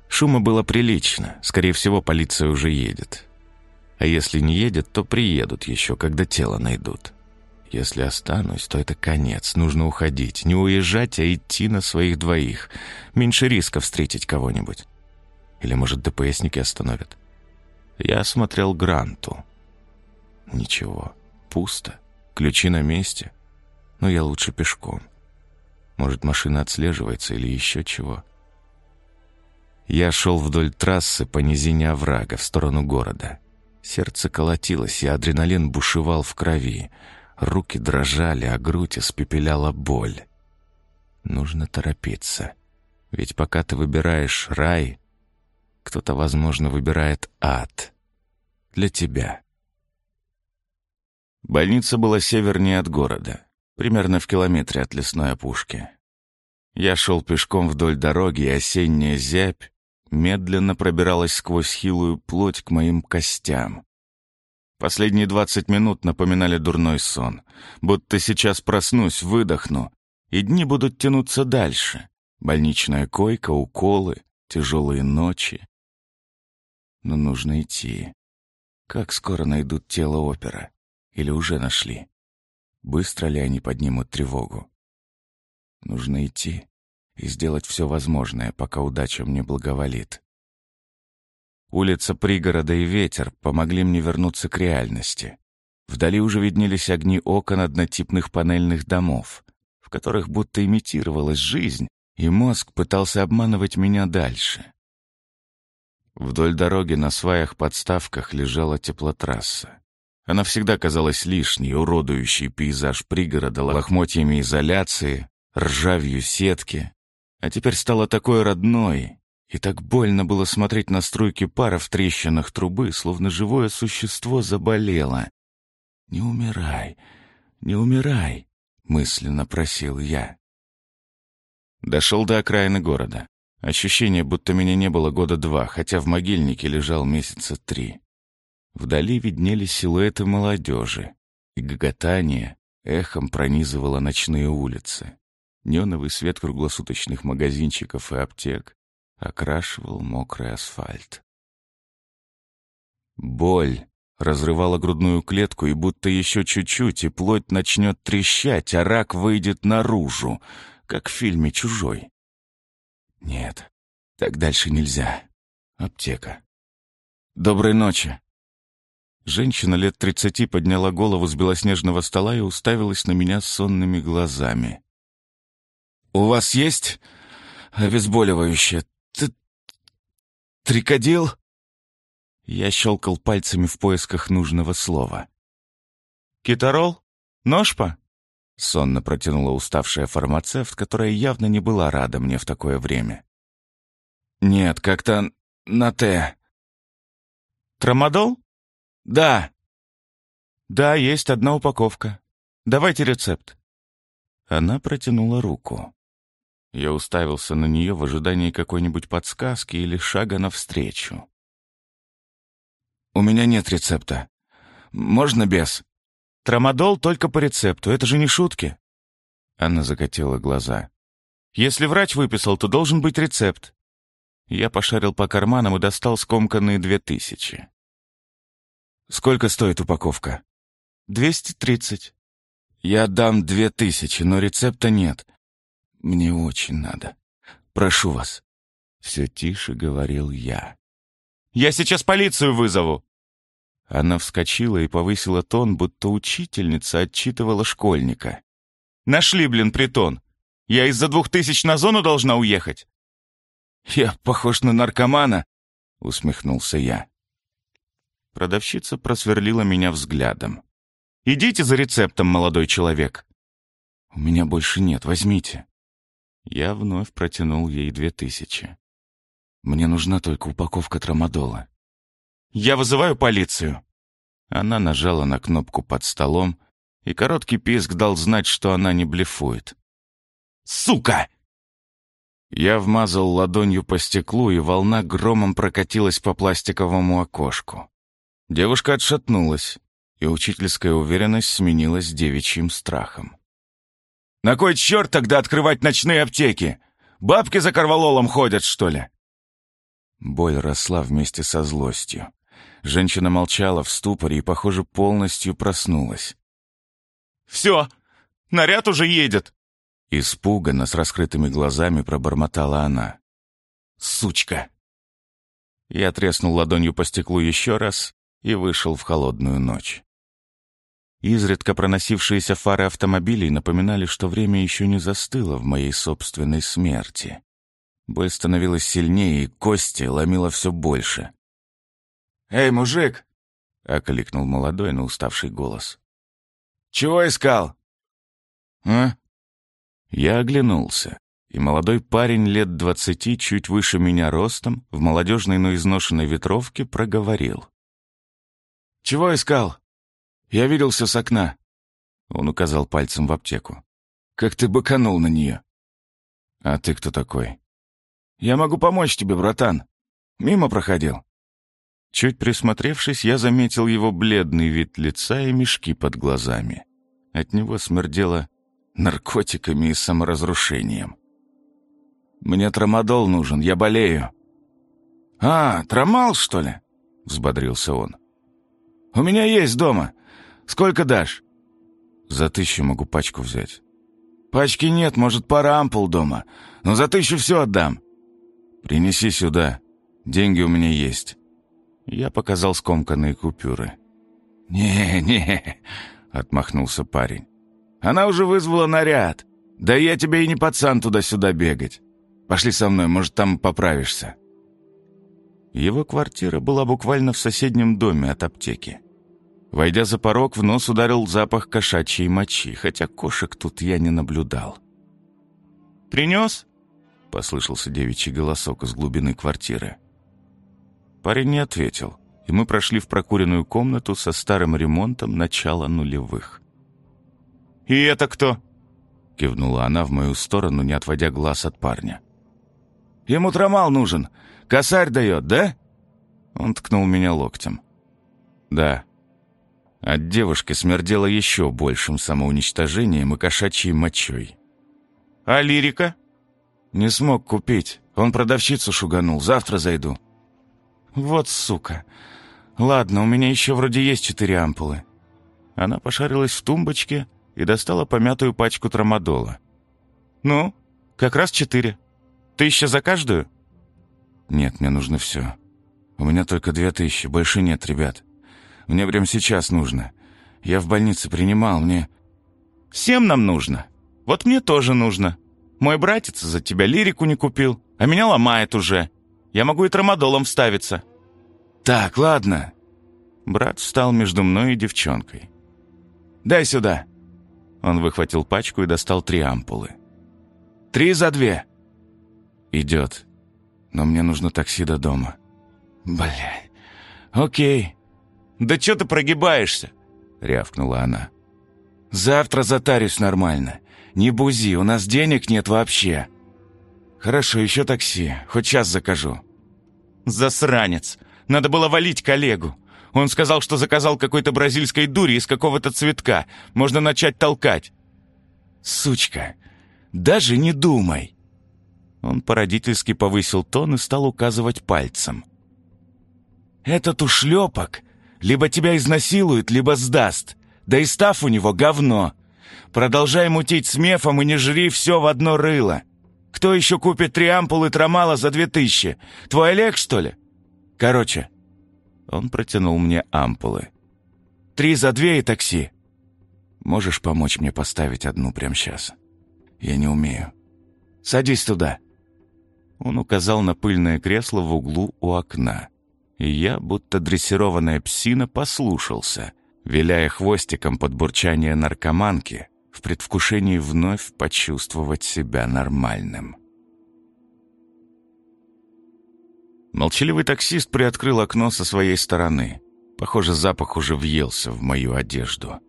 Шума было прилично. Скорее всего, полиция уже едет. А если не едет, то приедут еще, когда тело найдут. Если останусь, то это конец. Нужно уходить. Не уезжать, а идти на своих двоих. Меньше риска встретить кого-нибудь. Или, может, ДПСники остановят? Я осмотрел Гранту. Ничего. Пусто. Ключи на месте. Но я лучше пешком. Может, машина отслеживается или еще чего. Я шел вдоль трассы по низине оврага в сторону города. Сердце колотилось, и адреналин бушевал в крови. Руки дрожали, а грудь испепеляла боль. Нужно торопиться. Ведь пока ты выбираешь рай, кто-то, возможно, выбирает ад. Для тебя. Больница была севернее от города, примерно в километре от лесной опушки. Я шел пешком вдоль дороги, и осенняя зябь медленно пробиралась сквозь хилую плоть к моим костям. Последние двадцать минут напоминали дурной сон. Будто сейчас проснусь, выдохну, и дни будут тянуться дальше. Больничная койка, уколы, тяжелые ночи но нужно идти. Как скоро найдут тело опера? Или уже нашли? Быстро ли они поднимут тревогу? Нужно идти и сделать все возможное, пока удача мне благоволит. Улица пригорода и ветер помогли мне вернуться к реальности. Вдали уже виднелись огни окон однотипных панельных домов, в которых будто имитировалась жизнь, и мозг пытался обманывать меня дальше. Вдоль дороги на сваях-подставках лежала теплотрасса. Она всегда казалась лишней, уродующей пейзаж пригорода лохмотьями изоляции, ржавью сетки. А теперь стала такой родной, и так больно было смотреть на струйки пара в трещинах трубы, словно живое существо заболело. «Не умирай, не умирай», — мысленно просил я. Дошел до окраины города. Ощущение, будто меня не было года два, хотя в могильнике лежал месяца три. Вдали виднелись силуэты молодежи, и гоготание эхом пронизывало ночные улицы. Неоновый свет круглосуточных магазинчиков и аптек окрашивал мокрый асфальт. Боль разрывала грудную клетку, и будто еще чуть-чуть, и плоть начнет трещать, а рак выйдет наружу, как в фильме «Чужой». Нет, так дальше нельзя. Аптека. Доброй ночи. Женщина лет тридцати подняла голову с белоснежного стола и уставилась на меня сонными глазами. «У вас есть обезболивающее? Т Трикодил?» Я щелкал пальцами в поисках нужного слова. «Китарол? Ножпа?» Сонно протянула уставшая фармацевт, которая явно не была рада мне в такое время. «Нет, как-то на «Т». Трамадол? Да. Да, есть одна упаковка. Давайте рецепт. Она протянула руку. Я уставился на нее в ожидании какой-нибудь подсказки или шага навстречу. «У меня нет рецепта. Можно без?» «Трамадол только по рецепту, это же не шутки». Она закатила глаза. «Если врач выписал, то должен быть рецепт». Я пошарил по карманам и достал скомканные две тысячи. «Сколько стоит упаковка?» «Двести тридцать». «Я дам две тысячи, но рецепта нет. Мне очень надо. Прошу вас». Все тише говорил я. «Я сейчас полицию вызову!» Она вскочила и повысила тон, будто учительница отчитывала школьника. «Нашли, блин, притон! Я из-за двух тысяч на зону должна уехать!» «Я похож на наркомана?» — усмехнулся я. Продавщица просверлила меня взглядом. «Идите за рецептом, молодой человек!» «У меня больше нет, возьмите». Я вновь протянул ей две тысячи. «Мне нужна только упаковка трамадола». «Я вызываю полицию!» Она нажала на кнопку под столом, и короткий писк дал знать, что она не блефует. «Сука!» Я вмазал ладонью по стеклу, и волна громом прокатилась по пластиковому окошку. Девушка отшатнулась, и учительская уверенность сменилась девичьим страхом. «На кой черт тогда открывать ночные аптеки? Бабки за корвалолом ходят, что ли?» Боль росла вместе со злостью. Женщина молчала в ступоре и, похоже, полностью проснулась. «Все, наряд уже едет!» Испуганно, с раскрытыми глазами пробормотала она. «Сучка!» Я треснул ладонью по стеклу еще раз и вышел в холодную ночь. Изредка проносившиеся фары автомобилей напоминали, что время еще не застыло в моей собственной смерти. Боль становилась сильнее, и кости ломило все больше. «Эй, мужик!» — окликнул молодой, но уставший голос. «Чего искал?» «А?» Я оглянулся, и молодой парень лет двадцати, чуть выше меня ростом, в молодежной, но изношенной ветровке, проговорил. «Чего искал? Я виделся с окна». Он указал пальцем в аптеку. «Как ты быканул на нее?» «А ты кто такой?» «Я могу помочь тебе, братан. Мимо проходил». Чуть присмотревшись, я заметил его бледный вид лица и мешки под глазами. От него смердело наркотиками и саморазрушением. «Мне трамадол нужен, я болею». «А, трамал, что ли?» — взбодрился он. «У меня есть дома. Сколько дашь?» «За тысячу могу пачку взять». «Пачки нет, может, пара ампул дома. Но за тысячу все отдам». «Принеси сюда. Деньги у меня есть». Я показал скомканные купюры. «Не-не», — отмахнулся парень. «Она уже вызвала наряд. Да я тебе и не пацан туда-сюда бегать. Пошли со мной, может, там поправишься». Его квартира была буквально в соседнем доме от аптеки. Войдя за порог, в нос ударил запах кошачьей мочи, хотя кошек тут я не наблюдал. «Принес?» — послышался девичий голосок из глубины квартиры. Парень не ответил, и мы прошли в прокуренную комнату со старым ремонтом начала нулевых. «И это кто?» — кивнула она в мою сторону, не отводя глаз от парня. «Ему трамал нужен. Косарь дает, да?» Он ткнул меня локтем. «Да». От девушки смердело еще большим самоуничтожением и кошачьей мочой. «А лирика?» «Не смог купить. Он продавщицу шуганул. Завтра зайду». «Вот сука! Ладно, у меня еще вроде есть четыре ампулы». Она пошарилась в тумбочке и достала помятую пачку трамадола. «Ну, как раз четыре. Тысяча за каждую?» «Нет, мне нужно все. У меня только две тысячи, больше нет, ребят. Мне прямо сейчас нужно. Я в больнице принимал, мне...» «Всем нам нужно. Вот мне тоже нужно. Мой братец за тебя лирику не купил, а меня ломает уже. Я могу и трамадолом вставиться». «Так, ладно». Брат встал между мной и девчонкой. «Дай сюда». Он выхватил пачку и достал три ампулы. «Три за две». «Идет. Но мне нужно такси до дома». «Бля, окей». «Да чё ты прогибаешься?» — рявкнула она. «Завтра затарюсь нормально. Не бузи, у нас денег нет вообще». «Хорошо, еще такси. Хоть час закажу». «Засранец! Надо было валить коллегу. Он сказал, что заказал какой-то бразильской дури из какого-то цветка. Можно начать толкать». «Сучка, даже не думай!» Он породительски повысил тон и стал указывать пальцем. «Этот ушлепок либо тебя изнасилует, либо сдаст. Да и став у него говно. Продолжай мутить с мефом и не жри все в одно рыло. Кто еще купит три ампулы трамала за две тысячи? Твой Олег, что ли? Короче, он протянул мне ампулы. Три за две и такси. Можешь помочь мне поставить одну прямо сейчас? Я не умею. Садись туда. Он указал на пыльное кресло в углу у окна. И я, будто дрессированная псина, послушался, виляя хвостиком под бурчание наркоманки, в предвкушении вновь почувствовать себя нормальным. Молчаливый таксист приоткрыл окно со своей стороны. Похоже, запах уже въелся в мою одежду.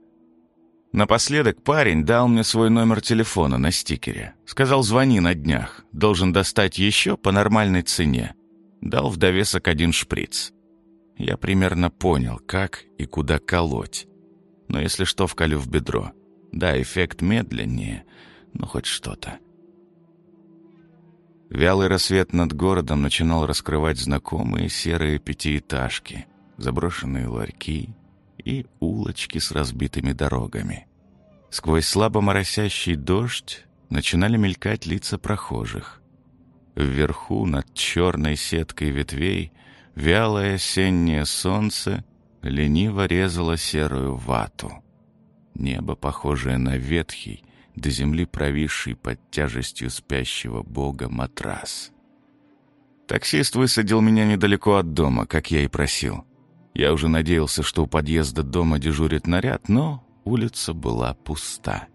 Напоследок парень дал мне свой номер телефона на стикере. Сказал, звони на днях. Должен достать еще по нормальной цене. Дал в довесок один шприц. Я примерно понял, как и куда колоть. Но если что, вколю в бедро. Да, эффект медленнее, но хоть что-то. Вялый рассвет над городом начинал раскрывать знакомые серые пятиэтажки, заброшенные ларьки и улочки с разбитыми дорогами. Сквозь слабо моросящий дождь начинали мелькать лица прохожих. Вверху, над черной сеткой ветвей, вялое осеннее солнце лениво резало серую вату. Небо, похожее на ветхий, до земли провисший под тяжестью спящего бога матрас. Таксист высадил меня недалеко от дома, как я и просил. Я уже надеялся, что у подъезда дома дежурит наряд, но улица была пуста.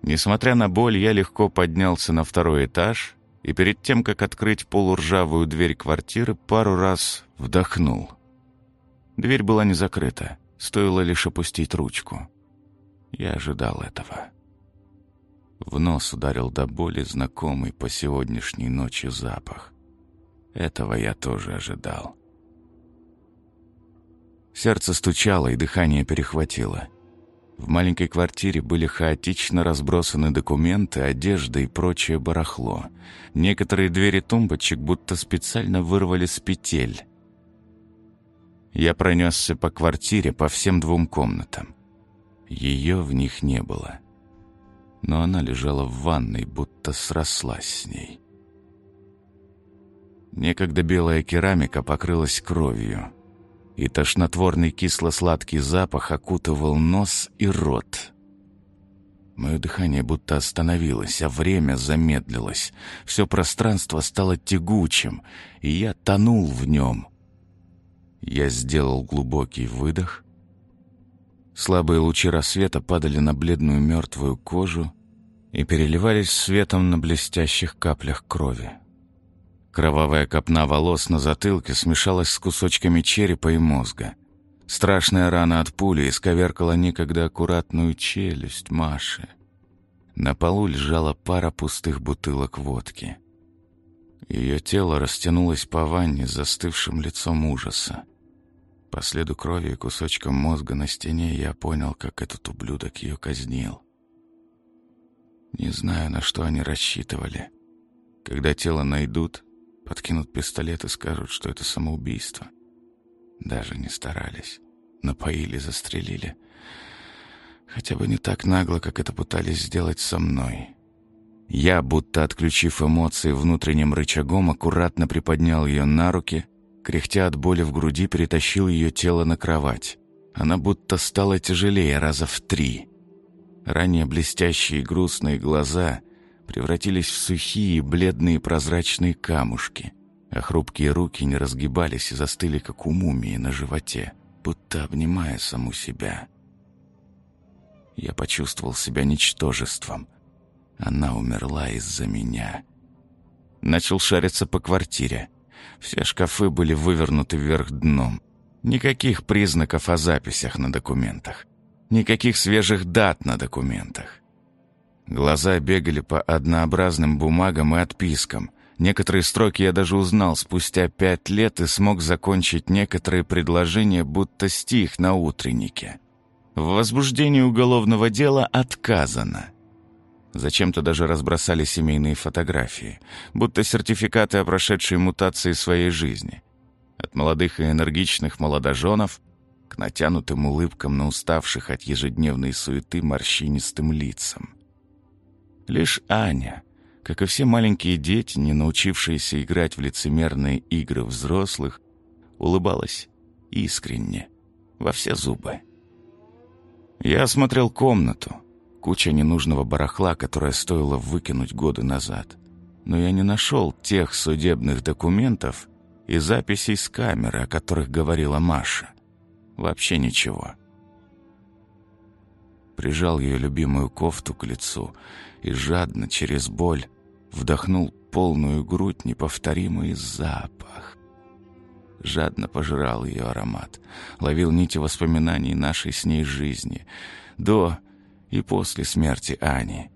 Несмотря на боль, я легко поднялся на второй этаж и перед тем, как открыть полуржавую дверь квартиры, пару раз вдохнул. Дверь была не закрыта. Стоило лишь опустить ручку. Я ожидал этого. В нос ударил до боли знакомый по сегодняшней ночи запах. Этого я тоже ожидал. Сердце стучало, и дыхание перехватило. В маленькой квартире были хаотично разбросаны документы, одежда и прочее барахло. Некоторые двери тумбочек будто специально вырвали с петель. Я пронесся по квартире, по всем двум комнатам. Ее в них не было. Но она лежала в ванной, будто срослась с ней. Некогда белая керамика покрылась кровью, и тошнотворный кисло-сладкий запах окутывал нос и рот. Мое дыхание будто остановилось, а время замедлилось. Все пространство стало тягучим, и я тонул в нем, я сделал глубокий выдох. Слабые лучи рассвета падали на бледную мертвую кожу и переливались светом на блестящих каплях крови. Кровавая копна волос на затылке смешалась с кусочками черепа и мозга. Страшная рана от пули исковеркала некогда аккуратную челюсть Маши. На полу лежала пара пустых бутылок водки. Ее тело растянулось по ванне с застывшим лицом ужаса. По следу крови и кусочкам мозга на стене я понял, как этот ублюдок ее казнил. Не знаю, на что они рассчитывали. Когда тело найдут, подкинут пистолет и скажут, что это самоубийство. Даже не старались. Напоили, застрелили. Хотя бы не так нагло, как это пытались сделать со мной. Я, будто отключив эмоции внутренним рычагом, аккуратно приподнял ее на руки Кряхтя от боли в груди, перетащил ее тело на кровать. Она будто стала тяжелее раза в три. Ранее блестящие грустные глаза превратились в сухие, бледные прозрачные камушки, а хрупкие руки не разгибались и застыли, как у мумии на животе, будто обнимая саму себя. Я почувствовал себя ничтожеством. Она умерла из-за меня. Начал шариться по квартире — Все шкафы были вывернуты вверх дном. Никаких признаков о записях на документах. Никаких свежих дат на документах. Глаза бегали по однообразным бумагам и отпискам. Некоторые строки я даже узнал спустя пять лет и смог закончить некоторые предложения, будто стих на утреннике. В возбуждении уголовного дела отказано. Зачем-то даже разбросали семейные фотографии, будто сертификаты о прошедшей мутации своей жизни. От молодых и энергичных молодоженов к натянутым улыбкам на уставших от ежедневной суеты морщинистым лицам. Лишь Аня, как и все маленькие дети, не научившиеся играть в лицемерные игры взрослых, улыбалась искренне, во все зубы. Я осмотрел комнату. Куча ненужного барахла, которое стоило выкинуть годы назад. Но я не нашел тех судебных документов и записей с камеры, о которых говорила Маша. Вообще ничего. Прижал ее любимую кофту к лицу и жадно, через боль, вдохнул полную грудь неповторимый запах. Жадно пожирал ее аромат, ловил нити воспоминаний нашей с ней жизни, до и после смерти Ани.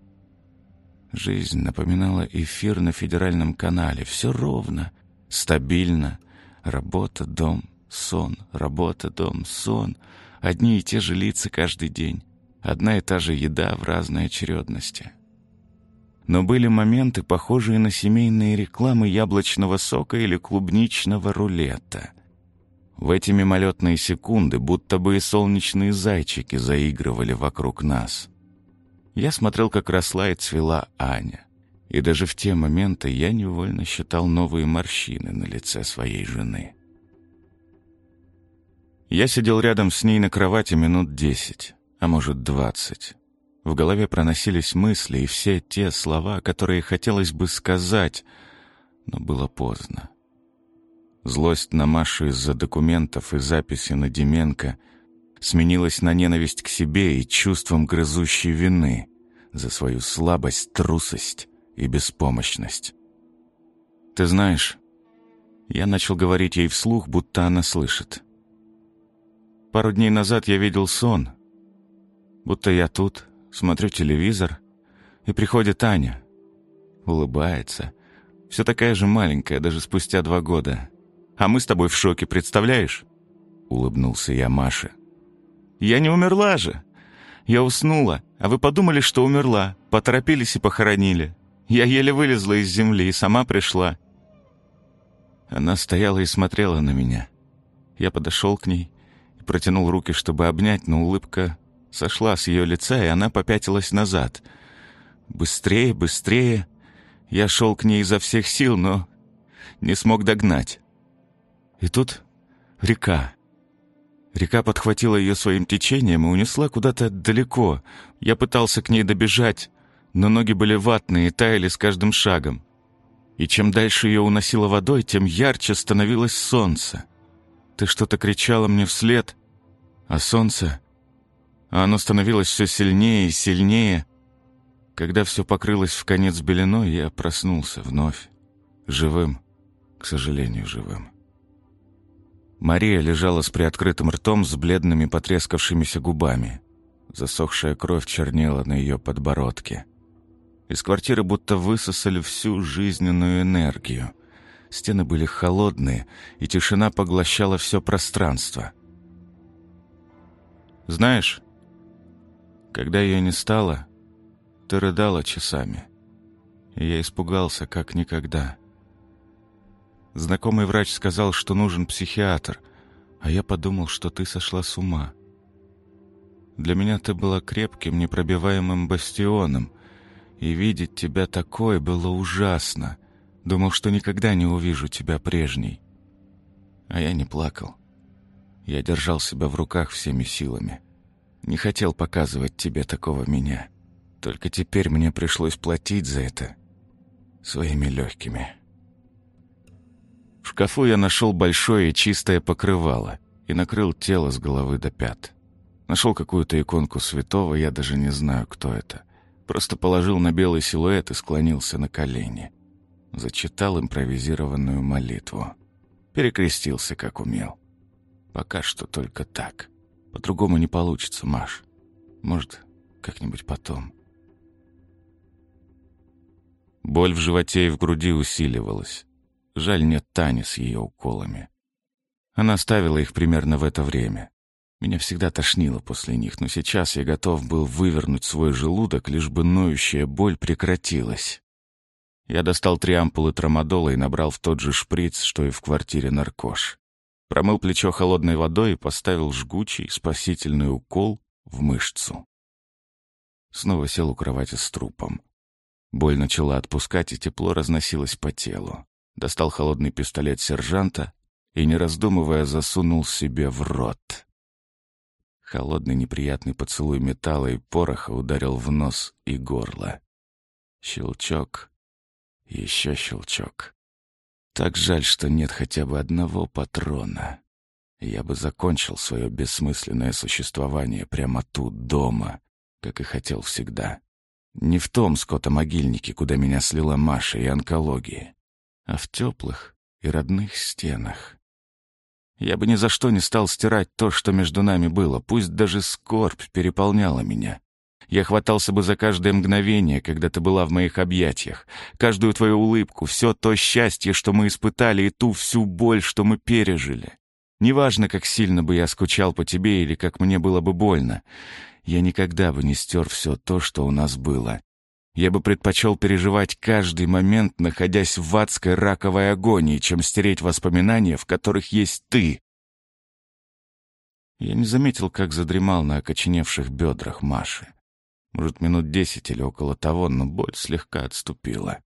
Жизнь напоминала эфир на федеральном канале. Все ровно, стабильно. Работа, дом, сон, работа, дом, сон. Одни и те же лица каждый день. Одна и та же еда в разной очередности. Но были моменты, похожие на семейные рекламы яблочного сока или клубничного рулета. В эти мимолетные секунды будто бы и солнечные зайчики заигрывали вокруг нас. Я смотрел, как росла и цвела Аня. И даже в те моменты я невольно считал новые морщины на лице своей жены. Я сидел рядом с ней на кровати минут десять, а может двадцать. В голове проносились мысли и все те слова, которые хотелось бы сказать, но было поздно. Злость на Машу из-за документов и записи на Деменко сменилась на ненависть к себе и чувством грызущей вины за свою слабость, трусость и беспомощность. «Ты знаешь...» Я начал говорить ей вслух, будто она слышит. Пару дней назад я видел сон, будто я тут, смотрю телевизор, и приходит Аня. Улыбается. Все такая же маленькая, даже спустя два года. А мы с тобой в шоке, представляешь? Улыбнулся я Маше. Я не умерла же. Я уснула, а вы подумали, что умерла. Поторопились и похоронили. Я еле вылезла из земли и сама пришла. Она стояла и смотрела на меня. Я подошел к ней и протянул руки, чтобы обнять, но улыбка сошла с ее лица, и она попятилась назад. Быстрее, быстрее. Я шел к ней изо всех сил, но не смог догнать. И тут река. Река подхватила ее своим течением и унесла куда-то далеко. Я пытался к ней добежать, но ноги были ватные и таяли с каждым шагом. И чем дальше ее уносило водой, тем ярче становилось солнце. Ты что-то кричала мне вслед, а солнце а оно становилось все сильнее и сильнее. Когда все покрылось в конец беленой, я проснулся вновь. Живым, к сожалению, живым. Мария лежала с приоткрытым ртом, с бледными потрескавшимися губами. Засохшая кровь чернела на ее подбородке. Из квартиры будто высосали всю жизненную энергию. Стены были холодные, и тишина поглощала все пространство. «Знаешь, когда ее не стало, ты рыдала часами. И я испугался, как никогда. Знакомый врач сказал, что нужен психиатр, а я подумал, что ты сошла с ума. Для меня ты была крепким, непробиваемым бастионом, и видеть тебя такой было ужасно. Думал, что никогда не увижу тебя прежней. А я не плакал. Я держал себя в руках всеми силами. Не хотел показывать тебе такого меня. Только теперь мне пришлось платить за это своими легкими. В шкафу я нашел большое чистое покрывало и накрыл тело с головы до пят. Нашел какую-то иконку святого, я даже не знаю, кто это. Просто положил на белый силуэт и склонился на колени. зачитал импровизированную молитву. Перекрестился, как умел. Пока что только так. По-другому не получится, Маш. Может, как-нибудь потом. Боль в животе и в груди усиливалась. Жаль, нет Тани с ее уколами. Она ставила их примерно в это время. Меня всегда тошнило после них, но сейчас я готов был вывернуть свой желудок, лишь бы ноющая боль прекратилась. Я достал три ампулы трамадола и набрал в тот же шприц, что и в квартире наркош. Промыл плечо холодной водой и поставил жгучий спасительный укол в мышцу. Снова сел у кровати с трупом. Боль начала отпускать, и тепло разносилось по телу. Достал холодный пистолет сержанта и, не раздумывая, засунул себе в рот. Холодный неприятный поцелуй металла и пороха ударил в нос и горло. Щелчок, еще щелчок. Так жаль, что нет хотя бы одного патрона. Я бы закончил свое бессмысленное существование прямо тут, дома, как и хотел всегда. Не в том скотомогильнике, куда меня слила Маша и онкологии, а в теплых и родных стенах. Я бы ни за что не стал стирать то, что между нами было, пусть даже скорбь переполняла меня. Я хватался бы за каждое мгновение, когда ты была в моих объятиях, каждую твою улыбку, все то счастье, что мы испытали, и ту всю боль, что мы пережили. Неважно, как сильно бы я скучал по тебе или как мне было бы больно, я никогда бы не стер все то, что у нас было. Я бы предпочел переживать каждый момент, находясь в адской раковой агонии, чем стереть воспоминания, в которых есть ты. Я не заметил, как задремал на окоченевших бедрах Маши. Может, минут десять или около того, но боль слегка отступила.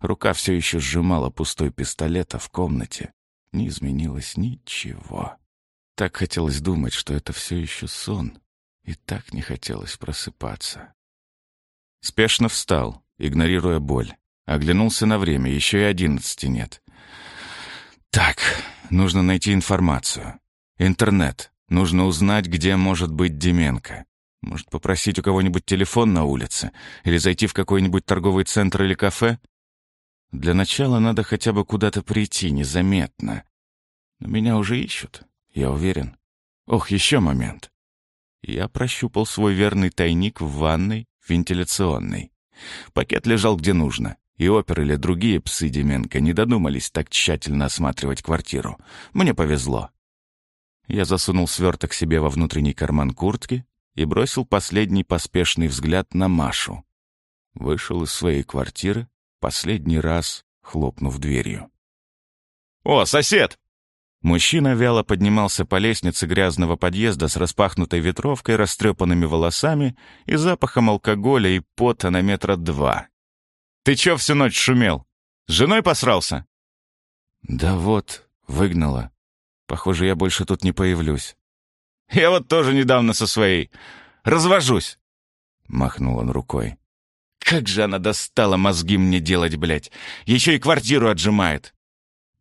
Рука все еще сжимала пустой пистолет, а в комнате не изменилось ничего. Так хотелось думать, что это все еще сон, и так не хотелось просыпаться. Спешно встал, игнорируя боль. Оглянулся на время, еще и одиннадцати нет. Так, нужно найти информацию. Интернет. Нужно узнать, где может быть Деменко. Может, попросить у кого-нибудь телефон на улице? Или зайти в какой-нибудь торговый центр или кафе? Для начала надо хотя бы куда-то прийти, незаметно. Но меня уже ищут, я уверен. Ох, еще момент. Я прощупал свой верный тайник в ванной, вентиляционной. Пакет лежал где нужно, и опер или другие псы Деменко не додумались так тщательно осматривать квартиру. Мне повезло. Я засунул сверток себе во внутренний карман куртки и бросил последний поспешный взгляд на Машу. Вышел из своей квартиры, последний раз хлопнув дверью. «О, сосед!» Мужчина вяло поднимался по лестнице грязного подъезда с распахнутой ветровкой, растрепанными волосами и запахом алкоголя и пота на метра два. «Ты чё всю ночь шумел? С женой посрался?» «Да вот, выгнала. Похоже, я больше тут не появлюсь». Я вот тоже недавно со своей. Развожусь!» Махнул он рукой. «Как же она достала мозги мне делать, блядь! Еще и квартиру отжимает!»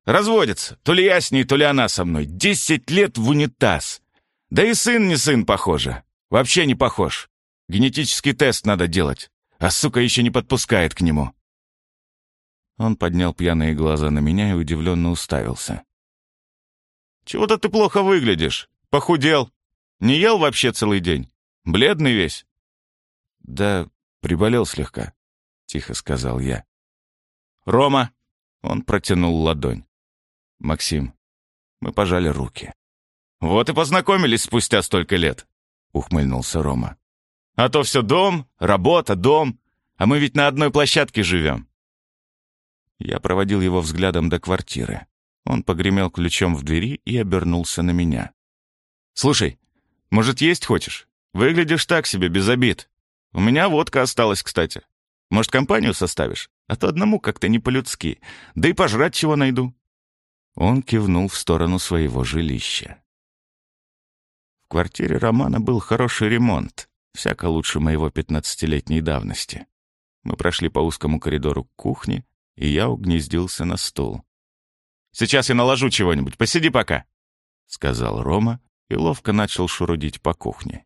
«Разводится. То ли я с ней, то ли она со мной. Десять лет в унитаз. Да и сын не сын, похоже. Вообще не похож. Генетический тест надо делать. А сука еще не подпускает к нему». Он поднял пьяные глаза на меня и удивленно уставился. «Чего-то ты плохо выглядишь. Похудел. Не ел вообще целый день? Бледный весь?» «Да, приболел слегка», — тихо сказал я. «Рома!» — он протянул ладонь. «Максим». Мы пожали руки. «Вот и познакомились спустя столько лет», — ухмыльнулся Рома. «А то все дом, работа, дом, а мы ведь на одной площадке живем». Я проводил его взглядом до квартиры. Он погремел ключом в двери и обернулся на меня. «Слушай, может, есть хочешь? Выглядишь так себе, без обид. У меня водка осталась, кстати. Может, компанию составишь? А то одному как-то не по-людски. Да и пожрать чего найду». Он кивнул в сторону своего жилища. В квартире Романа был хороший ремонт, всяко лучше моего пятнадцатилетней давности. Мы прошли по узкому коридору к кухне, и я угнездился на стул. «Сейчас я наложу чего-нибудь, посиди пока», — сказал Рома и ловко начал шурудить по кухне.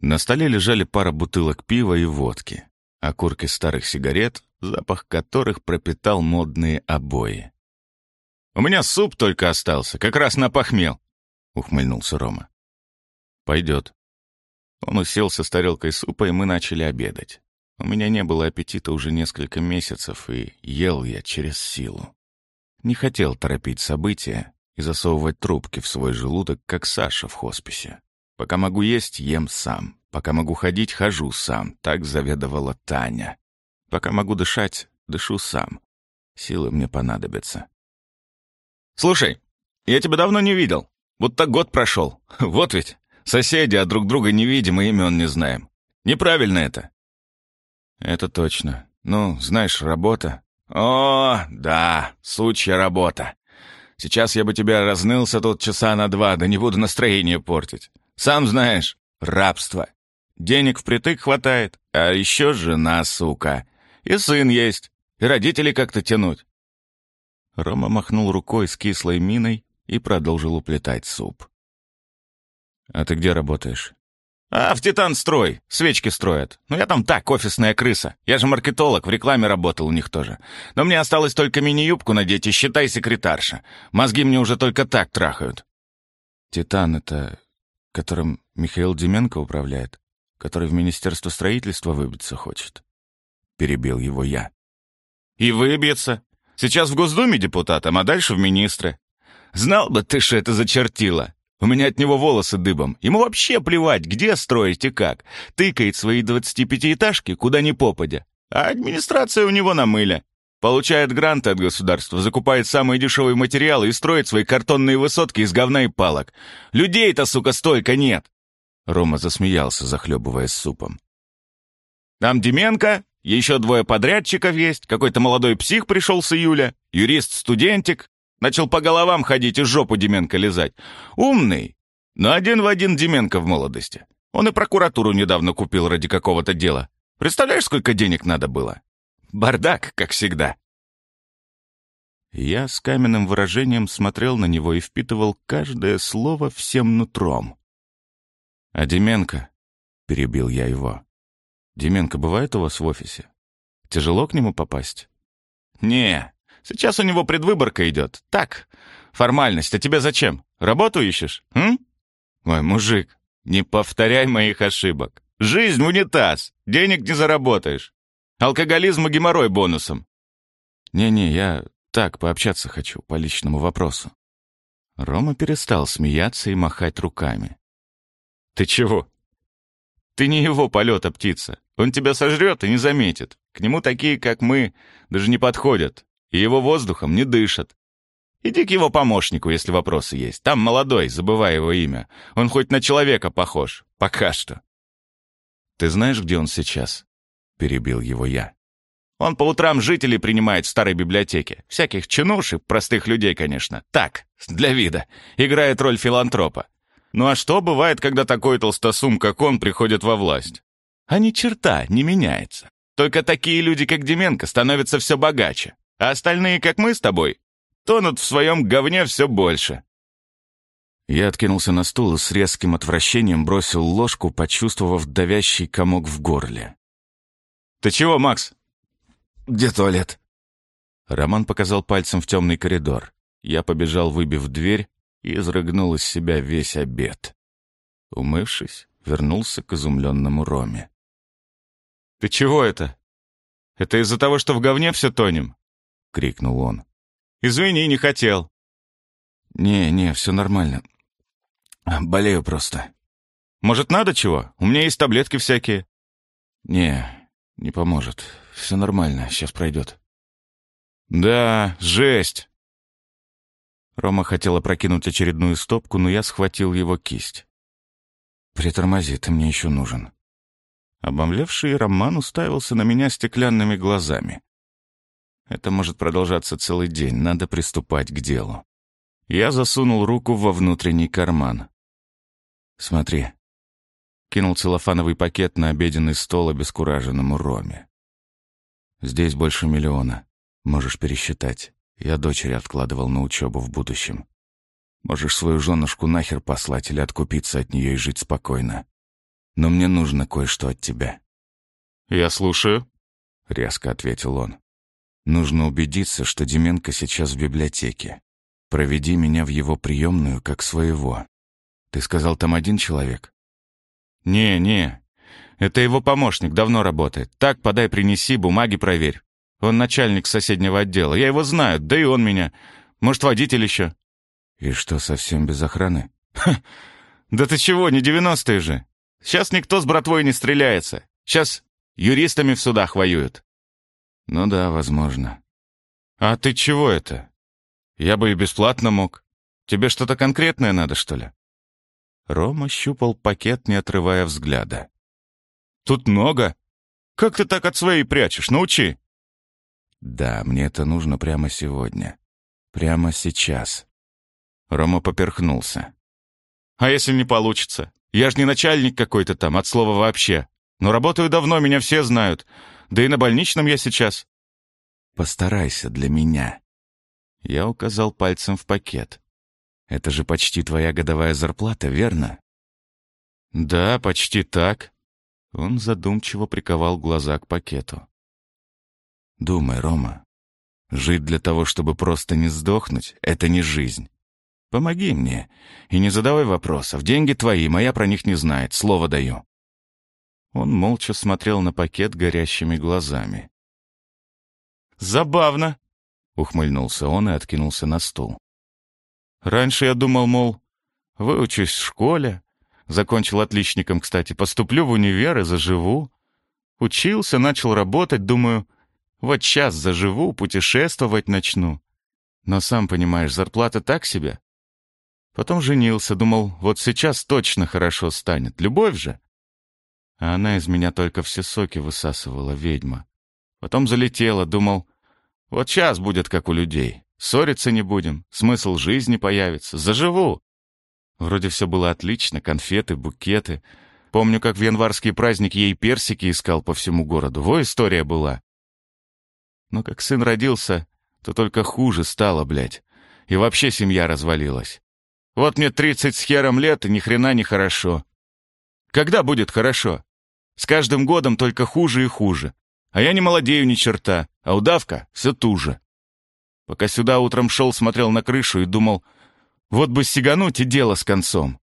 На столе лежали пара бутылок пива и водки, окурки старых сигарет запах которых пропитал модные обои. «У меня суп только остался, как раз напохмел», — ухмыльнулся Рома. «Пойдет». Он уселся с тарелкой супа, и мы начали обедать. У меня не было аппетита уже несколько месяцев, и ел я через силу. Не хотел торопить события и засовывать трубки в свой желудок, как Саша в хосписе. Пока могу есть, ем сам. Пока могу ходить, хожу сам. Так заведовала Таня. Пока могу дышать, дышу сам. Силы мне понадобятся. «Слушай, я тебя давно не видел. Будто год прошел. Вот ведь. Соседи, а друг друга не видим и имен не знаем. Неправильно это». «Это точно. Ну, знаешь, работа». «О, да, сучья работа. Сейчас я бы тебя разнылся тут часа на два, да не буду настроение портить. Сам знаешь, рабство. Денег впритык хватает, а еще жена, сука. И сын есть, и родители как-то тянуть. Рома махнул рукой с кислой миной и продолжил уплетать суп. «А ты где работаешь?» «А, в Титан-строй. Свечки строят. Ну, я там так, офисная крыса. Я же маркетолог, в рекламе работал у них тоже. Но мне осталось только мини-юбку надеть и, считай, секретарша. Мозги мне уже только так трахают». «Титан — это которым Михаил Деменко управляет, который в Министерство строительства выбиться хочет. Перебил его я. И выбьется. Сейчас в Госдуме депутатом, а дальше в министры. Знал бы ты, что это зачертило. У меня от него волосы дыбом. Ему вообще плевать, где строить и как. Тыкает свои 25-этажки, куда ни попадя. А администрация у него на мыле. Получает гранты от государства, закупает самые дешевые материалы и строит свои картонные высотки из говна и палок. Людей-то, сука, столько нет!» Рома засмеялся, захлебываясь супом. «Там Деменко, еще двое подрядчиков есть, какой-то молодой псих пришел с июля, юрист-студентик, начал по головам ходить и жопу Деменко лизать. Умный, но один в один Деменко в молодости. Он и прокуратуру недавно купил ради какого-то дела. Представляешь, сколько денег надо было? Бардак, как всегда. Я с каменным выражением смотрел на него и впитывал каждое слово всем нутром. «А Деменко?» — перебил я его. «Деменко бывает у вас в офисе? Тяжело к нему попасть?» «Не, сейчас у него предвыборка идет. Так, формальность. А тебе зачем? Работу ищешь? М? Ой, мужик, не повторяй моих ошибок. Жизнь в унитаз. Денег не заработаешь. Алкоголизм и геморрой бонусом. Не-не, я так пообщаться хочу по личному вопросу. Рома перестал смеяться и махать руками. Ты чего? Ты не его полета, птица. Он тебя сожрет и не заметит. К нему такие, как мы, даже не подходят. И его воздухом не дышат. Иди к его помощнику, если вопросы есть. Там молодой, забывай его имя. Он хоть на человека похож. Пока что. Ты знаешь, где он сейчас? — перебил его я. «Он по утрам жителей принимает в старой библиотеке. Всяких чинушек, простых людей, конечно. Так, для вида. Играет роль филантропа. Ну а что бывает, когда такой толстосум, как он, приходит во власть? А ни черта не меняется. Только такие люди, как Деменко, становятся все богаче. А остальные, как мы с тобой, тонут в своем говне все больше». Я откинулся на стул и с резким отвращением бросил ложку, почувствовав давящий комок в горле. «Ты чего, Макс?» «Где туалет?» Роман показал пальцем в темный коридор. Я побежал, выбив дверь, и изрыгнул из себя весь обед. Умывшись, вернулся к изумленному Роме. «Ты чего это? Это из-за того, что в говне все тонем?» — крикнул он. «Извини, не хотел». «Не, не, все нормально. Болею просто». «Может, надо чего? У меня есть таблетки всякие». «Не, «Не поможет. Все нормально, сейчас пройдет». «Да, жесть!» Рома хотел опрокинуть очередную стопку, но я схватил его кисть. «Притормози, ты мне еще нужен». Обомлевший Роман уставился на меня стеклянными глазами. «Это может продолжаться целый день, надо приступать к делу». Я засунул руку во внутренний карман. «Смотри, кинул целлофановый пакет на обеденный стол обескураженному Роме. «Здесь больше миллиона. Можешь пересчитать. Я дочери откладывал на учебу в будущем. Можешь свою женушку нахер послать или откупиться от нее и жить спокойно. Но мне нужно кое-что от тебя». «Я слушаю». — резко ответил он. «Нужно убедиться, что Деменко сейчас в библиотеке. Проведи меня в его приемную как своего. Ты сказал, там один человек?» «Не, не. Это его помощник, давно работает. Так, подай, принеси, бумаги проверь. Он начальник соседнего отдела. Я его знаю, да и он меня. Может, водитель еще?» «И что, совсем без охраны?» Ха, «Да ты чего, не девяностые же. Сейчас никто с братвой не стреляется. Сейчас юристами в судах воюют». «Ну да, возможно». «А ты чего это? Я бы и бесплатно мог. Тебе что-то конкретное надо, что ли?» Рома щупал пакет, не отрывая взгляда. «Тут много. Как ты так от своей прячешь? Научи!» «Да, мне это нужно прямо сегодня. Прямо сейчас». Рома поперхнулся. «А если не получится? Я ж не начальник какой-то там, от слова вообще. Но работаю давно, меня все знают. Да и на больничном я сейчас». «Постарайся для меня». Я указал пальцем в пакет. Это же почти твоя годовая зарплата, верно? Да, почти так. Он задумчиво приковал глаза к пакету. Думай, Рома. Жить для того, чтобы просто не сдохнуть, это не жизнь. Помоги мне и не задавай вопросов. Деньги твои, моя про них не знает, слово даю. Он молча смотрел на пакет горящими глазами. «Забавно!» — ухмыльнулся он и откинулся на стул. Раньше я думал, мол, выучусь в школе, закончил отличником, кстати, поступлю в универ и заживу. Учился, начал работать, думаю, вот сейчас заживу, путешествовать начну. Но сам понимаешь, зарплата так себе. Потом женился, думал, вот сейчас точно хорошо станет. Любовь же. А она из меня только все соки высасывала, ведьма. Потом залетела, думал, вот сейчас будет как у людей. Ссориться не будем, смысл жизни появится, заживу. Вроде все было отлично, конфеты, букеты. Помню, как в январские праздники ей персики искал по всему городу. Во история была. Но как сын родился, то только хуже стало, блядь. И вообще семья развалилась. Вот мне тридцать с хером лет, и ни хрена не хорошо. Когда будет хорошо? С каждым годом только хуже и хуже. А я не молодею ни черта, а удавка все туже. Пока сюда утром шел, смотрел на крышу и думал, вот бы сигануть и дело с концом.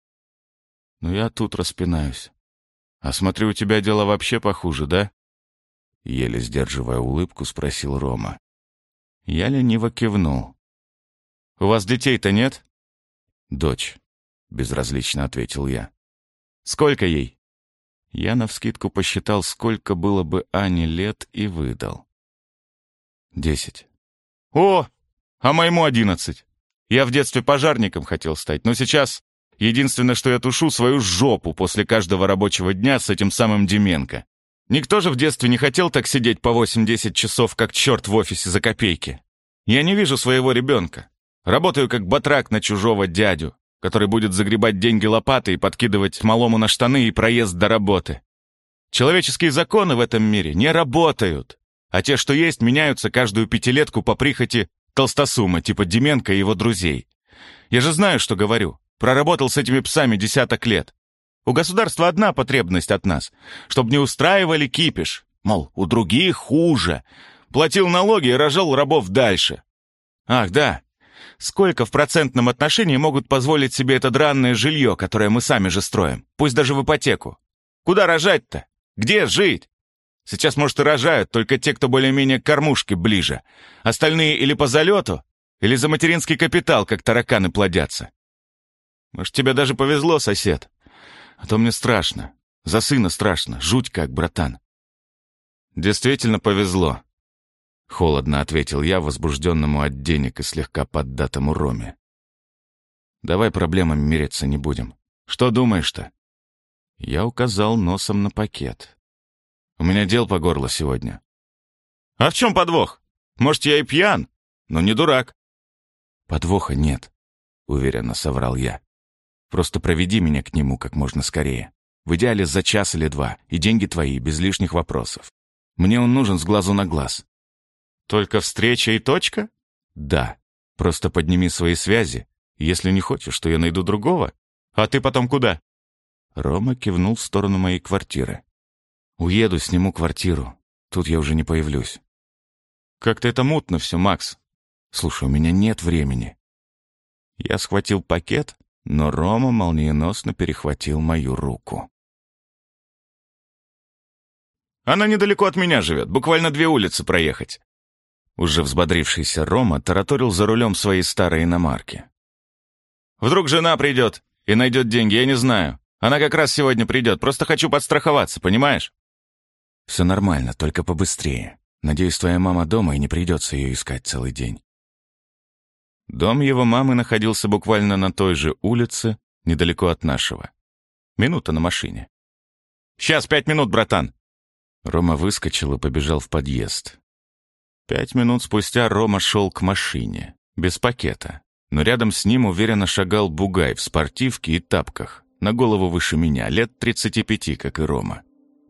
Но я тут распинаюсь. А смотрю, у тебя дело вообще похуже, да? Еле сдерживая улыбку, спросил Рома. Я лениво кивнул. «У вас детей-то нет?» «Дочь», — безразлично ответил я. «Сколько ей?» Я навскидку посчитал, сколько было бы Ане лет, и выдал. «Десять». «О, а моему одиннадцать. Я в детстве пожарником хотел стать, но сейчас единственное, что я тушу свою жопу после каждого рабочего дня с этим самым Деменко. Никто же в детстве не хотел так сидеть по 8-10 часов, как черт в офисе за копейки. Я не вижу своего ребенка. Работаю как батрак на чужого дядю, который будет загребать деньги лопатой и подкидывать малому на штаны и проезд до работы. Человеческие законы в этом мире не работают а те, что есть, меняются каждую пятилетку по прихоти толстосума, типа Деменко и его друзей. Я же знаю, что говорю. Проработал с этими псами десяток лет. У государства одна потребность от нас, чтобы не устраивали кипиш. Мол, у других хуже. Платил налоги и рожал рабов дальше. Ах, да. Сколько в процентном отношении могут позволить себе это дранное жилье, которое мы сами же строим, пусть даже в ипотеку? Куда рожать-то? Где жить? Сейчас, может, и рожают только те, кто более-менее к кормушке ближе. Остальные или по залету, или за материнский капитал, как тараканы плодятся. Может, тебе даже повезло, сосед. А то мне страшно. За сына страшно. Жуть как, братан. Действительно повезло. Холодно ответил я, возбужденному от денег и слегка поддатому Роме. Давай проблемами мириться не будем. Что думаешь-то? Я указал носом на пакет. У меня дел по горло сегодня». «А в чем подвох? Может, я и пьян, но не дурак». «Подвоха нет», — уверенно соврал я. «Просто проведи меня к нему как можно скорее. В идеале за час или два, и деньги твои, без лишних вопросов. Мне он нужен с глазу на глаз». «Только встреча и точка?» «Да. Просто подними свои связи. Если не хочешь, то я найду другого. А ты потом куда?» Рома кивнул в сторону моей квартиры. Уеду, сниму квартиру. Тут я уже не появлюсь. Как-то это мутно все, Макс. Слушай, у меня нет времени. Я схватил пакет, но Рома молниеносно перехватил мою руку. Она недалеко от меня живет, буквально две улицы проехать. Уже взбодрившийся Рома тараторил за рулем своей старой иномарки. «Вдруг жена придет и найдет деньги, я не знаю. Она как раз сегодня придет, просто хочу подстраховаться, понимаешь?» «Все нормально, только побыстрее. Надеюсь, твоя мама дома и не придется ее искать целый день». Дом его мамы находился буквально на той же улице, недалеко от нашего. Минута на машине. «Сейчас, пять минут, братан!» Рома выскочил и побежал в подъезд. Пять минут спустя Рома шел к машине, без пакета. Но рядом с ним уверенно шагал Бугай в спортивке и тапках, на голову выше меня, лет 35, как и Рома.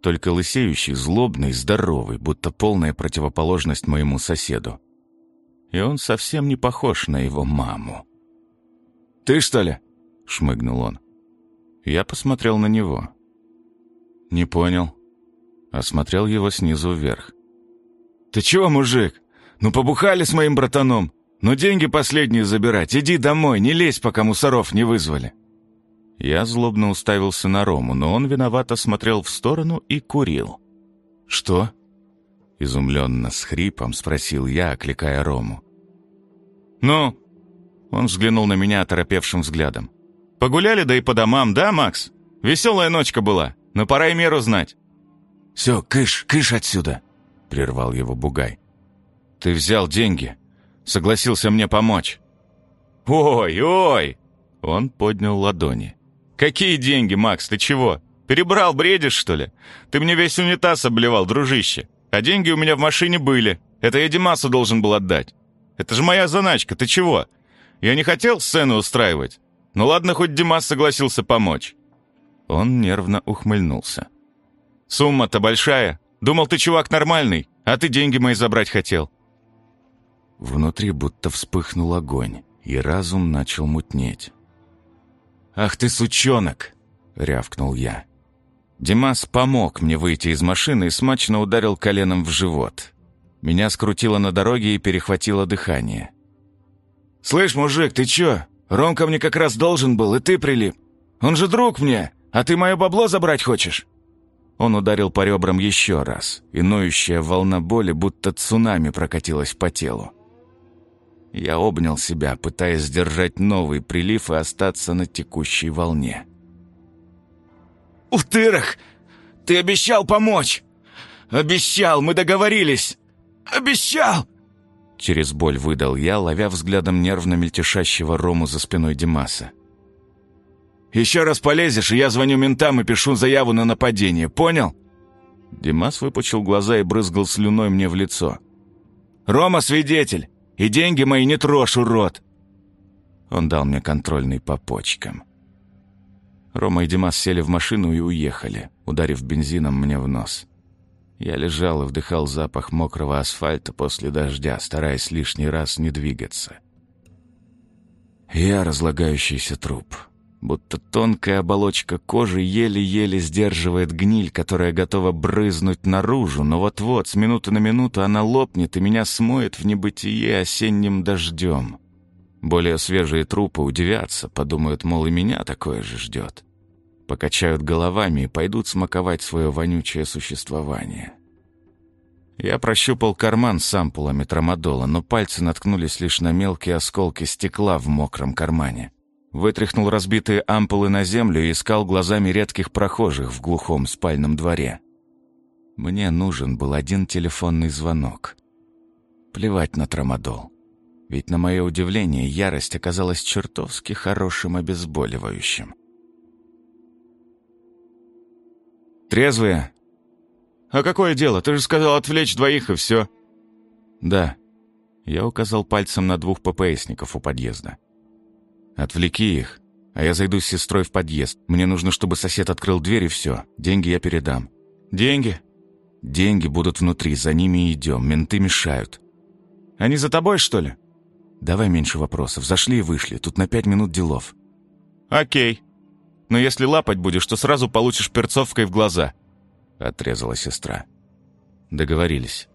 Только лысеющий, злобный, здоровый, будто полная противоположность моему соседу. И он совсем не похож на его маму. «Ты, что ли?» — шмыгнул он. Я посмотрел на него. Не понял. Осмотрел его снизу вверх. «Ты чего, мужик? Ну побухали с моим братаном. Ну деньги последние забирать. Иди домой, не лезь, пока мусоров не вызвали». Я злобно уставился на Рому, но он виновато смотрел в сторону и курил. «Что?» Изумленно, с хрипом спросил я, окликая Рому. «Ну?» Он взглянул на меня оторопевшим взглядом. «Погуляли, да и по домам, да, Макс? Веселая ночка была, но пора и меру знать». «Все, кыш, кыш отсюда!» — прервал его Бугай. «Ты взял деньги. Согласился мне помочь». «Ой, ой!» Он поднял ладони. «Какие деньги, Макс, ты чего? Перебрал, бредишь, что ли? Ты мне весь унитаз обливал, дружище. А деньги у меня в машине были. Это я Димасу должен был отдать. Это же моя заначка, ты чего? Я не хотел сцену устраивать. Ну ладно, хоть Димас согласился помочь». Он нервно ухмыльнулся. «Сумма-то большая. Думал, ты чувак нормальный, а ты деньги мои забрать хотел». Внутри будто вспыхнул огонь, и разум начал мутнеть. «Ах ты, сучонок!» — рявкнул я. Димас помог мне выйти из машины и смачно ударил коленом в живот. Меня скрутило на дороге и перехватило дыхание. «Слышь, мужик, ты чё? Ромка мне как раз должен был, и ты прилип. Он же друг мне, а ты мое бабло забрать хочешь?» Он ударил по ребрам еще раз, и ноющая волна боли будто цунами прокатилась по телу. Я обнял себя, пытаясь сдержать новый прилив и остаться на текущей волне. «Утырок! Ты обещал помочь! Обещал, мы договорились! Обещал!» Через боль выдал я, ловя взглядом нервно мельтешащего Рому за спиной Димаса. Еще раз полезешь, и я звоню ментам и пишу заяву на нападение, понял?» Димас выпучил глаза и брызгал слюной мне в лицо. «Рома свидетель, и деньги мои не трожь, урод!» Он дал мне контрольный по почкам. Рома и Димас сели в машину и уехали, ударив бензином мне в нос. Я лежал и вдыхал запах мокрого асфальта после дождя, стараясь лишний раз не двигаться. Я разлагающийся труп будто тонкая оболочка кожи еле-еле сдерживает гниль, которая готова брызнуть наружу, но вот-вот, с минуты на минуту она лопнет и меня смоет в небытие осенним дождем. Более свежие трупы удивятся, подумают, мол, и меня такое же ждет. Покачают головами и пойдут смаковать свое вонючее существование. Я прощупал карман с ампулами трамадола, но пальцы наткнулись лишь на мелкие осколки стекла в мокром кармане. Вытряхнул разбитые ампулы на землю и искал глазами редких прохожих в глухом спальном дворе. Мне нужен был один телефонный звонок. Плевать на трамадол. Ведь, на мое удивление, ярость оказалась чертовски хорошим обезболивающим. «Трезвые?» «А какое дело? Ты же сказал отвлечь двоих, и все». «Да». Я указал пальцем на двух ППСников у подъезда. Отвлеки их, а я зайду с сестрой в подъезд. Мне нужно, чтобы сосед открыл дверь и все. Деньги я передам». «Деньги?» «Деньги будут внутри, за ними идем. Менты мешают». «Они за тобой, что ли?» «Давай меньше вопросов. Зашли и вышли. Тут на пять минут делов». «Окей. Но если лапать будешь, то сразу получишь перцовкой в глаза», — отрезала сестра. Договорились.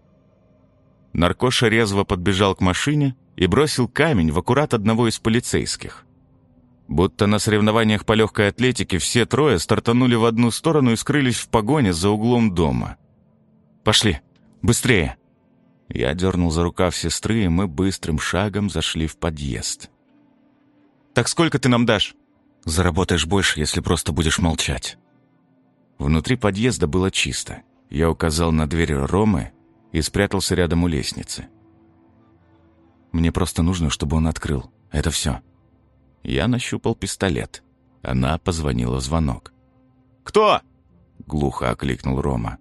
Наркоша резво подбежал к машине и бросил камень в аккурат одного из полицейских. Будто на соревнованиях по легкой атлетике все трое стартанули в одну сторону и скрылись в погоне за углом дома. «Пошли! Быстрее!» Я дернул за рукав сестры, и мы быстрым шагом зашли в подъезд. «Так сколько ты нам дашь?» «Заработаешь больше, если просто будешь молчать». Внутри подъезда было чисто. Я указал на дверь Ромы и спрятался рядом у лестницы. Мне просто нужно, чтобы он открыл. Это все. Я нащупал пистолет. Она позвонила в звонок. «Кто?» — глухо окликнул Рома.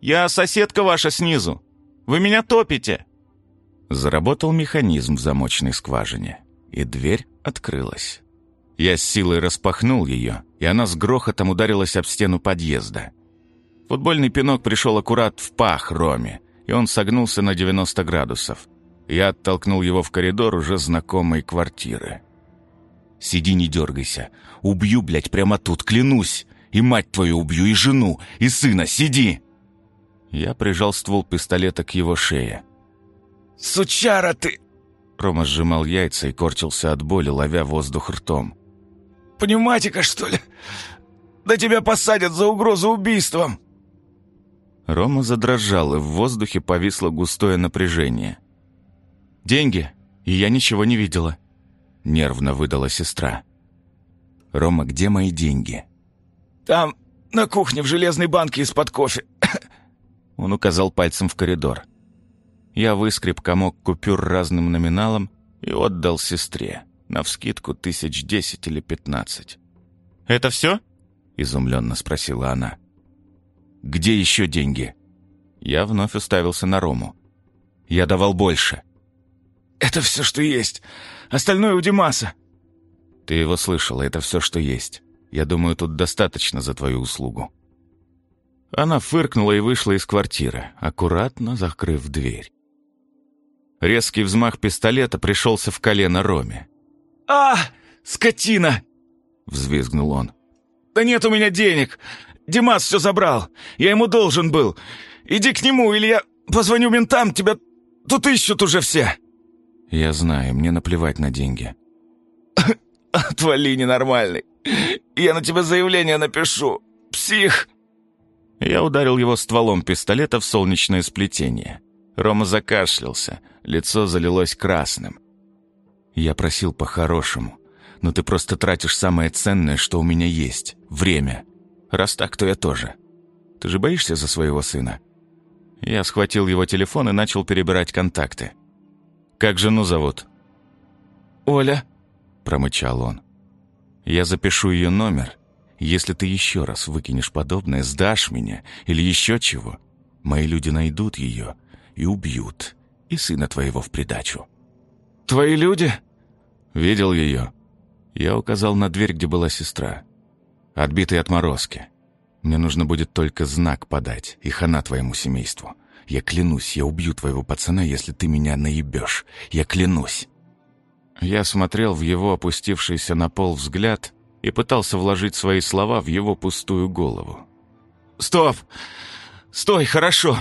«Я соседка ваша снизу. Вы меня топите!» Заработал механизм в замочной скважине, и дверь открылась. Я с силой распахнул ее, и она с грохотом ударилась об стену подъезда. Футбольный пинок пришел аккурат в пах Роме, и он согнулся на 90 градусов. Я оттолкнул его в коридор уже знакомой квартиры. «Сиди, не дергайся. Убью, блядь, прямо тут, клянусь. И мать твою убью, и жену, и сына. Сиди!» Я прижал ствол пистолета к его шее. «Сучара ты!» Рома сжимал яйца и корчился от боли, ловя воздух ртом. «Пневматика, что ли? Да тебя посадят за угрозу убийством!» Рома задрожал, и в воздухе повисло густое напряжение. «Деньги, и я ничего не видела», — нервно выдала сестра. «Рома, где мои деньги?» «Там, на кухне, в железной банке из-под кофе». Он указал пальцем в коридор. Я выскреб комок купюр разным номиналом и отдал сестре. Навскидку тысяч десять или пятнадцать. «Это все?» — изумленно спросила она. «Где еще деньги?» Я вновь уставился на Рому. «Я давал больше». «Это все, что есть. Остальное у Димаса». «Ты его слышала, это все, что есть. Я думаю, тут достаточно за твою услугу». Она фыркнула и вышла из квартиры, аккуратно закрыв дверь. Резкий взмах пистолета пришелся в колено Роме. «А, скотина!» — взвизгнул он. «Да нет у меня денег! Димас все забрал! Я ему должен был! Иди к нему, или я позвоню ментам, тебя тут ищут уже все!» «Я знаю, мне наплевать на деньги». «Отвали, ненормальный! Я на тебя заявление напишу! Псих!» Я ударил его стволом пистолета в солнечное сплетение. Рома закашлялся, лицо залилось красным. Я просил по-хорошему, но ты просто тратишь самое ценное, что у меня есть — время. Раз так, то я тоже. Ты же боишься за своего сына?» Я схватил его телефон и начал перебирать контакты. «Как жену зовут?» «Оля», — промычал он. «Я запишу ее номер. Если ты еще раз выкинешь подобное, сдашь меня или еще чего, мои люди найдут ее и убьют, и сына твоего в придачу». «Твои люди?» «Видел ее?» Я указал на дверь, где была сестра. «Отбитые отморозки. Мне нужно будет только знак подать, и хана твоему семейству. Я клянусь, я убью твоего пацана, если ты меня наебешь. Я клянусь». Я смотрел в его опустившийся на пол взгляд и пытался вложить свои слова в его пустую голову. «Стоп! Стой, хорошо!»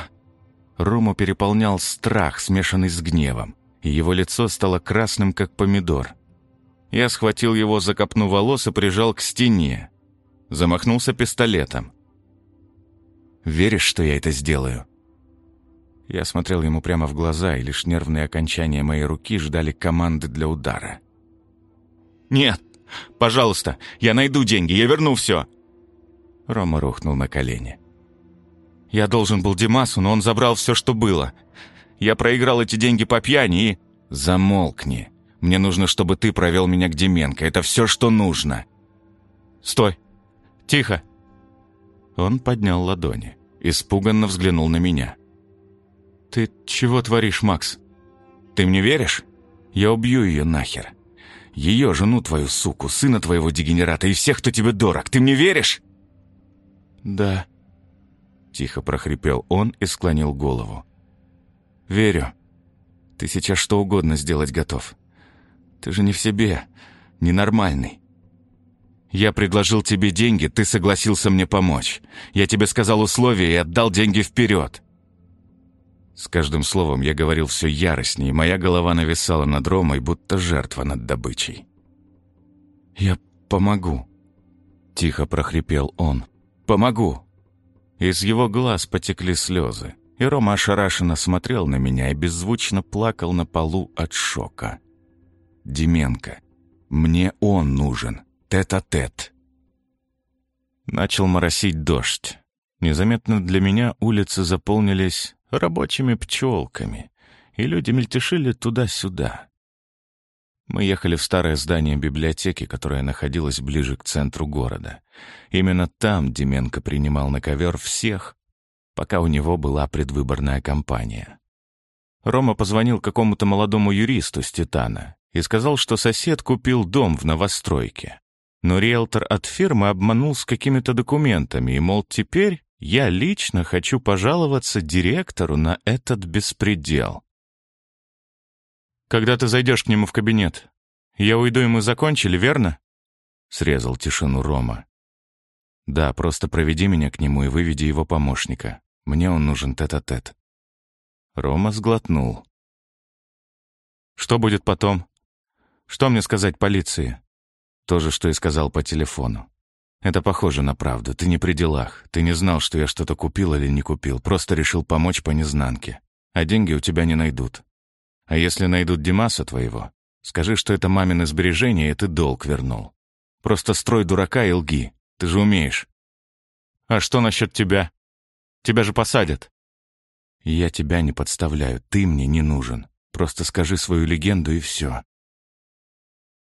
Рому переполнял страх, смешанный с гневом, и его лицо стало красным, как помидор. Я схватил его за копну волос и прижал к стене. Замахнулся пистолетом. «Веришь, что я это сделаю?» Я смотрел ему прямо в глаза, и лишь нервные окончания моей руки ждали команды для удара. «Нет, пожалуйста, я найду деньги, я верну все!» Рома рухнул на колени. «Я должен был Димасу, но он забрал все, что было. Я проиграл эти деньги по пьяни и...» «Замолкни. Мне нужно, чтобы ты провел меня к Деменко. Это все, что нужно». «Стой! Тихо!» Он поднял ладони, испуганно взглянул на меня. «Ты чего творишь, Макс? Ты мне веришь? Я убью ее нахер. Ее, жену твою, суку, сына твоего дегенерата и всех, кто тебе дорог. Ты мне веришь?» «Да», — тихо прохрипел он и склонил голову. «Верю. Ты сейчас что угодно сделать готов. Ты же не в себе, ненормальный. Я предложил тебе деньги, ты согласился мне помочь. Я тебе сказал условия и отдал деньги вперед. С каждым словом я говорил все яростнее, моя голова нависала над Ромой, будто жертва над добычей. «Я помогу», — тихо прохрипел он. «Помогу». Из его глаз потекли слезы, и Рома ошарашенно смотрел на меня и беззвучно плакал на полу от шока. «Деменко, мне он нужен, тет-а-тет». -тет. Начал моросить дождь. Незаметно для меня улицы заполнились рабочими пчелками, и люди мельтешили туда-сюда. Мы ехали в старое здание библиотеки, которое находилось ближе к центру города. Именно там Деменко принимал на ковер всех, пока у него была предвыборная кампания. Рома позвонил какому-то молодому юристу с Титана и сказал, что сосед купил дом в новостройке. Но риэлтор от фирмы обманул с какими-то документами, и, мол, теперь я лично хочу пожаловаться директору на этот беспредел. «Когда ты зайдешь к нему в кабинет? Я уйду, и мы закончили, верно?» Срезал тишину Рома. «Да, просто проведи меня к нему и выведи его помощника. Мне он нужен тет-а-тет». -тет. Рома сглотнул. «Что будет потом? Что мне сказать полиции?» То же, что и сказал по телефону. «Это похоже на правду. Ты не при делах. Ты не знал, что я что-то купил или не купил. Просто решил помочь по незнанке. А деньги у тебя не найдут. А если найдут Димаса твоего, скажи, что это мамины сбережения, и ты долг вернул. Просто строй дурака и лги. Ты же умеешь. А что насчет тебя? Тебя же посадят. Я тебя не подставляю, ты мне не нужен. Просто скажи свою легенду и все.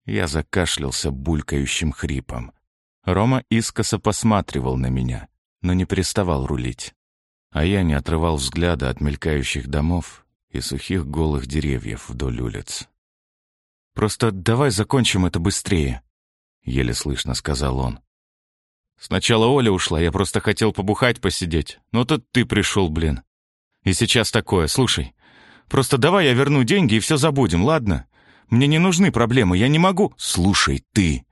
Я закашлялся булькающим хрипом. Рома искоса посматривал на меня, но не переставал рулить. А я не отрывал взгляда от мелькающих домов и сухих голых деревьев вдоль улиц. «Просто давай закончим это быстрее», — еле слышно сказал он. «Сначала Оля ушла, я просто хотел побухать, посидеть. Но тут ты пришел, блин. И сейчас такое, слушай. Просто давай я верну деньги и все забудем, ладно? Мне не нужны проблемы, я не могу...» «Слушай, ты...»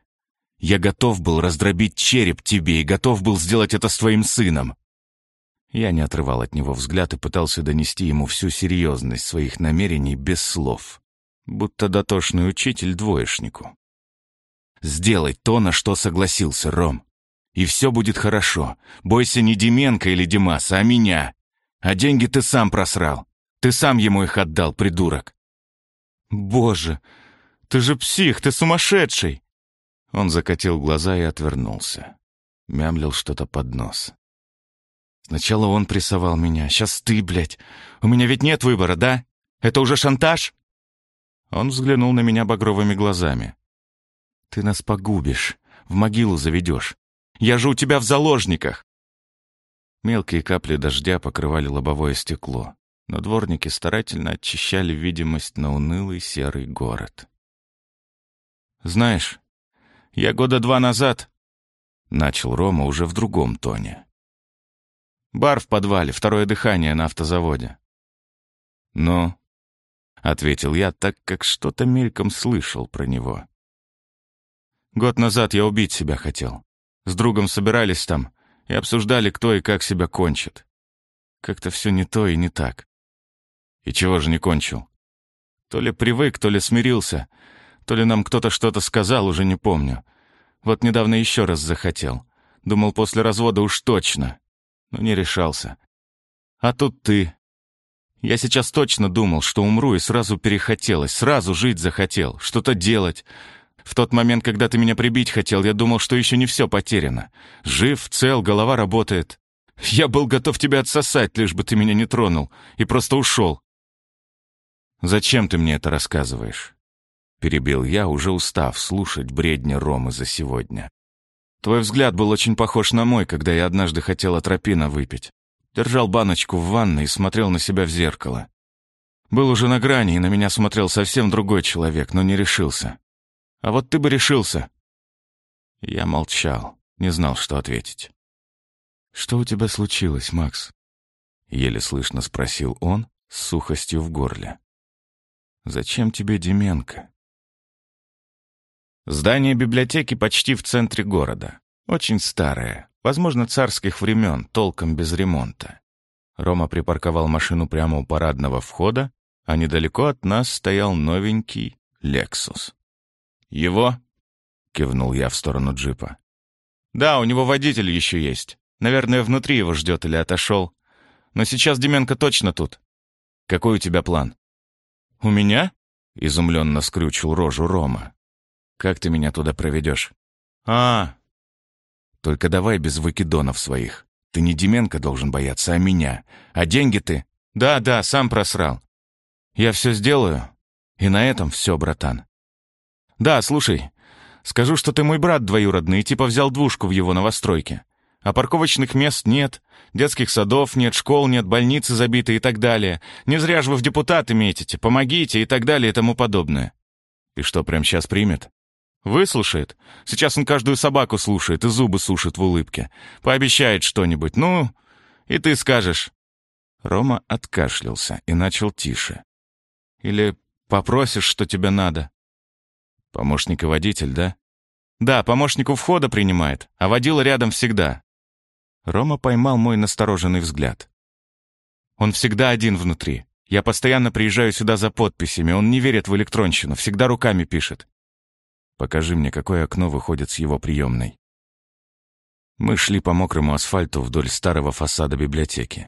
Я готов был раздробить череп тебе и готов был сделать это с твоим сыном. Я не отрывал от него взгляд и пытался донести ему всю серьезность своих намерений без слов, будто дотошный учитель двоечнику. «Сделай то, на что согласился, Ром. И все будет хорошо. Бойся не Деменко или Димаса, а меня. А деньги ты сам просрал. Ты сам ему их отдал, придурок». «Боже, ты же псих, ты сумасшедший!» Он закатил глаза и отвернулся. Мямлил что-то под нос. Сначала он прессовал меня, сейчас ты, блядь. У меня ведь нет выбора, да? Это уже шантаж?» Он взглянул на меня багровыми глазами. «Ты нас погубишь, в могилу заведешь. Я же у тебя в заложниках!» Мелкие капли дождя покрывали лобовое стекло, но дворники старательно очищали видимость на унылый серый город. «Знаешь, я года два назад...» — начал Рома уже в другом тоне. Бар в подвале, второе дыхание на автозаводе. «Ну?» — ответил я, так как что-то мельком слышал про него. Год назад я убить себя хотел. С другом собирались там и обсуждали, кто и как себя кончит. Как-то все не то и не так. И чего же не кончил? То ли привык, то ли смирился, то ли нам кто-то что-то сказал, уже не помню. Вот недавно еще раз захотел. Думал, после развода уж точно но не решался. А тут ты. Я сейчас точно думал, что умру, и сразу перехотелось, сразу жить захотел, что-то делать. В тот момент, когда ты меня прибить хотел, я думал, что еще не все потеряно. Жив, цел, голова работает. Я был готов тебя отсосать, лишь бы ты меня не тронул, и просто ушел. «Зачем ты мне это рассказываешь?» Перебил я, уже устав слушать бредни Ромы за сегодня. Твой взгляд был очень похож на мой, когда я однажды хотел атропина выпить. Держал баночку в ванной и смотрел на себя в зеркало. Был уже на грани, и на меня смотрел совсем другой человек, но не решился. А вот ты бы решился. Я молчал, не знал, что ответить. «Что у тебя случилось, Макс?» Еле слышно спросил он с сухостью в горле. «Зачем тебе Деменко?» Здание библиотеки почти в центре города. Очень старое, возможно, царских времен, толком без ремонта. Рома припарковал машину прямо у парадного входа, а недалеко от нас стоял новенький «Лексус». «Его?» — кивнул я в сторону джипа. «Да, у него водитель еще есть. Наверное, внутри его ждет или отошел. Но сейчас Деменко точно тут. Какой у тебя план?» «У меня?» — изумленно скрючил рожу Рома. «Как ты меня туда проведешь?» «А, только давай без выкидонов своих. Ты не Деменко должен бояться, а меня. А деньги ты? Да, да, сам просрал. Я все сделаю. И на этом все, братан. Да, слушай, скажу, что ты мой брат двоюродный и типа взял двушку в его новостройке. А парковочных мест нет, детских садов нет, школ нет, больницы забиты и так далее. Не зря же вы в депутаты метите, помогите и так далее и тому подобное. И что, прям сейчас примет? Выслушает. Сейчас он каждую собаку слушает и зубы сушит в улыбке. Пообещает что-нибудь. Ну, и ты скажешь. Рома откашлялся и начал тише. Или попросишь, что тебе надо. Помощник и водитель, да? Да, помощнику входа принимает, а водила рядом всегда. Рома поймал мой настороженный взгляд. Он всегда один внутри. Я постоянно приезжаю сюда за подписями, он не верит в электронщину, всегда руками пишет. Покажи мне, какое окно выходит с его приемной. Мы шли по мокрому асфальту вдоль старого фасада библиотеки.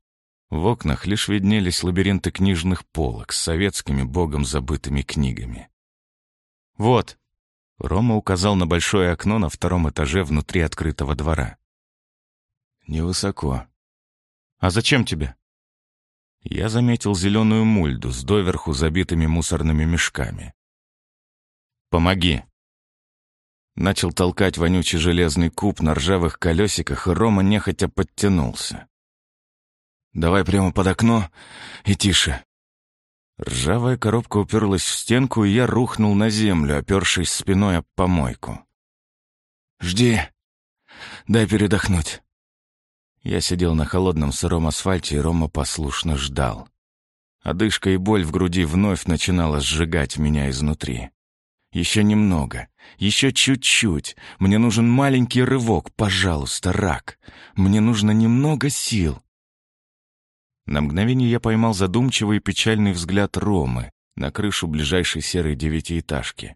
В окнах лишь виднелись лабиринты книжных полок с советскими богом забытыми книгами. «Вот», — Рома указал на большое окно на втором этаже внутри открытого двора. «Невысоко». «А зачем тебе?» Я заметил зеленую мульду с доверху забитыми мусорными мешками. «Помоги», Начал толкать вонючий железный куб на ржавых колесиках, и Рома нехотя подтянулся. «Давай прямо под окно и тише». Ржавая коробка уперлась в стенку, и я рухнул на землю, опершись спиной об помойку. «Жди. Дай передохнуть». Я сидел на холодном сыром асфальте, и Рома послушно ждал. Одышка и боль в груди вновь начинала сжигать меня изнутри. Еще немного. Еще чуть-чуть. Мне нужен маленький рывок, пожалуйста, рак. Мне нужно немного сил. На мгновение я поймал задумчивый и печальный взгляд Ромы на крышу ближайшей серой девятиэтажки.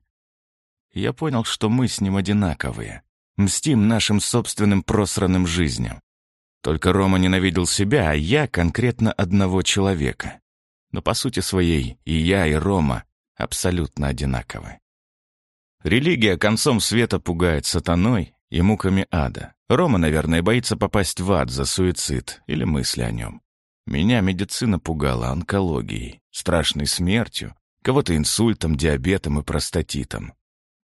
Я понял, что мы с ним одинаковые. Мстим нашим собственным просранным жизням. Только Рома ненавидел себя, а я конкретно одного человека. Но по сути своей и я, и Рома абсолютно одинаковы. Религия концом света пугает сатаной и муками ада. Рома, наверное, боится попасть в ад за суицид или мысли о нем. Меня медицина пугала онкологией, страшной смертью, кого-то инсультом, диабетом и простатитом.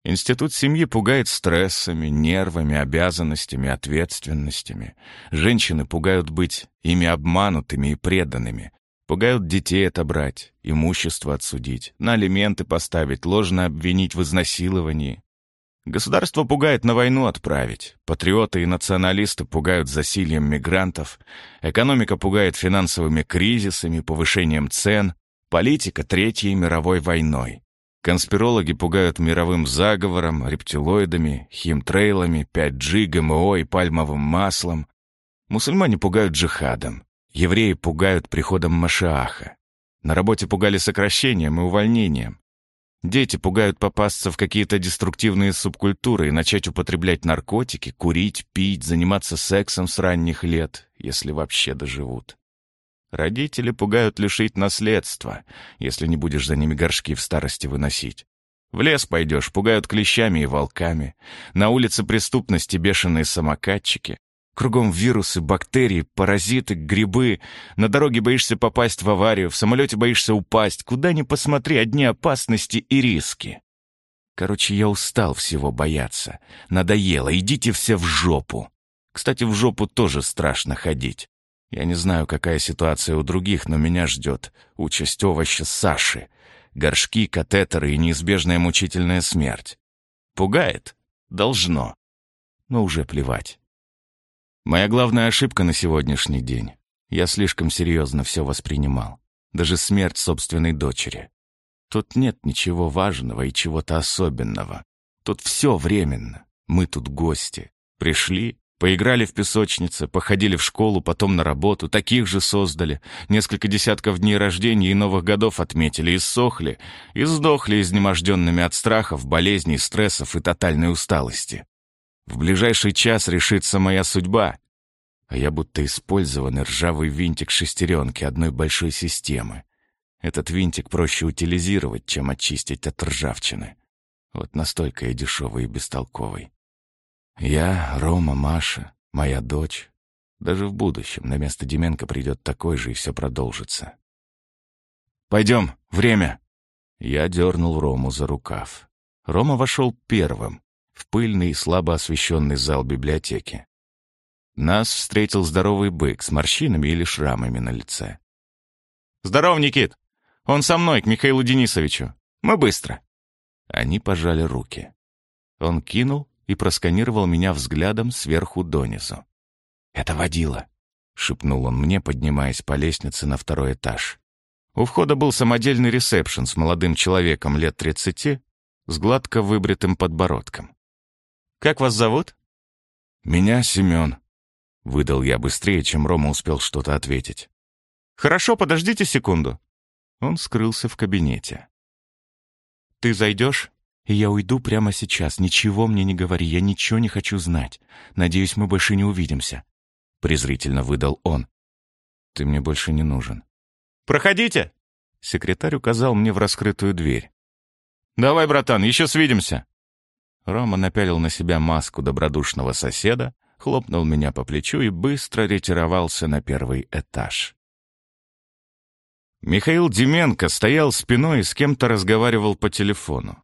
Институт семьи пугает стрессами, нервами, обязанностями, ответственностями. Женщины пугают быть ими обманутыми и преданными, Пугают детей отобрать, имущество отсудить, на алименты поставить, ложно обвинить в изнасиловании. Государство пугает на войну отправить, патриоты и националисты пугают засильем мигрантов, экономика пугает финансовыми кризисами, повышением цен, политика — Третьей мировой войной. Конспирологи пугают мировым заговором, рептилоидами, химтрейлами, 5G, ГМО и пальмовым маслом. Мусульмане пугают джихадом. Евреи пугают приходом Машиаха. На работе пугали сокращением и увольнением. Дети пугают попасться в какие-то деструктивные субкультуры и начать употреблять наркотики, курить, пить, заниматься сексом с ранних лет, если вообще доживут. Родители пугают лишить наследства, если не будешь за ними горшки в старости выносить. В лес пойдешь, пугают клещами и волками. На улице преступности бешеные самокатчики. Кругом вирусы, бактерии, паразиты, грибы. На дороге боишься попасть в аварию, в самолете боишься упасть. Куда ни посмотри, одни опасности и риски. Короче, я устал всего бояться. Надоело, идите все в жопу. Кстати, в жопу тоже страшно ходить. Я не знаю, какая ситуация у других, но меня ждет участь овоща Саши. Горшки, катетеры и неизбежная мучительная смерть. Пугает? Должно. Но уже плевать. Моя главная ошибка на сегодняшний день. Я слишком серьезно все воспринимал. Даже смерть собственной дочери. Тут нет ничего важного и чего-то особенного. Тут все временно. Мы тут гости. Пришли, Поиграли в песочнице, походили в школу, потом на работу, таких же создали. Несколько десятков дней рождения и новых годов отметили, иссохли и сдохли изнеможденными от страхов, болезней, стрессов и тотальной усталости. В ближайший час решится моя судьба, а я будто использованный ржавый винтик шестеренки одной большой системы. Этот винтик проще утилизировать, чем очистить от ржавчины. Вот настолько я дешевый и бестолковый. Я, Рома, Маша, моя дочь. Даже в будущем на место Деменко придет такой же, и все продолжится. «Пойдем, время!» Я дернул Рому за рукав. Рома вошел первым в пыльный, слабо освещенный зал библиотеки. Нас встретил здоровый бык с морщинами или шрамами на лице. «Здорово, Никит! Он со мной, к Михаилу Денисовичу. Мы быстро!» Они пожали руки. Он кинул и просканировал меня взглядом сверху донизу. «Это водила», — шепнул он мне, поднимаясь по лестнице на второй этаж. У входа был самодельный ресепшн с молодым человеком лет тридцати, с гладко выбритым подбородком. «Как вас зовут?» «Меня Семен», — выдал я быстрее, чем Рома успел что-то ответить. «Хорошо, подождите секунду». Он скрылся в кабинете. «Ты зайдешь?» И я уйду прямо сейчас. Ничего мне не говори, я ничего не хочу знать. Надеюсь, мы больше не увидимся. Презрительно выдал он. Ты мне больше не нужен. Проходите! Секретарь указал мне в раскрытую дверь. «Давай, братан, еще свидимся!» Рома напялил на себя маску добродушного соседа, хлопнул меня по плечу и быстро ретировался на первый этаж. Михаил Деменко стоял спиной и с кем-то разговаривал по телефону.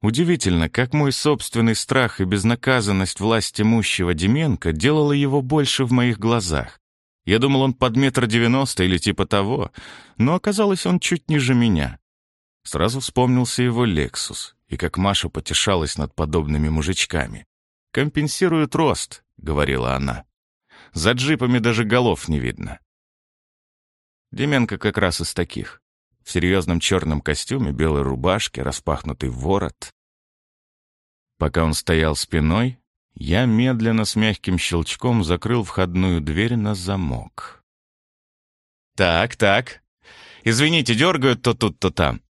Удивительно, как мой собственный страх и безнаказанность власть имущего Деменко делала его больше в моих глазах. Я думал, он под метр девяносто или типа того, но оказалось, он чуть ниже меня. Сразу вспомнился его «Лексус», и как Маша потешалась над подобными мужичками. «Компенсирует рост», — говорила она. «За джипами даже голов не видно». Деменко как раз из таких в серьезном черном костюме, белой рубашке, распахнутый ворот. Пока он стоял спиной, я медленно с мягким щелчком закрыл входную дверь на замок. «Так, так. Извините, дергают то тут, то там».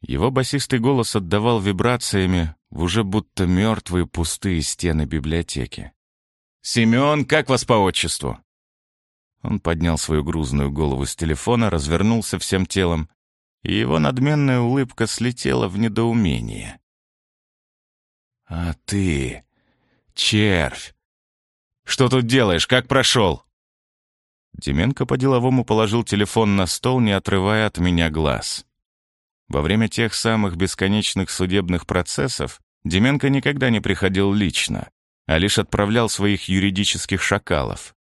Его басистый голос отдавал вибрациями в уже будто мертвые пустые стены библиотеки. «Семен, как вас по отчеству?» Он поднял свою грузную голову с телефона, развернулся всем телом, и его надменная улыбка слетела в недоумение. «А ты, червь! Что тут делаешь? Как прошел?» Деменко по-деловому положил телефон на стол, не отрывая от меня глаз. Во время тех самых бесконечных судебных процессов Деменко никогда не приходил лично, а лишь отправлял своих юридических шакалов.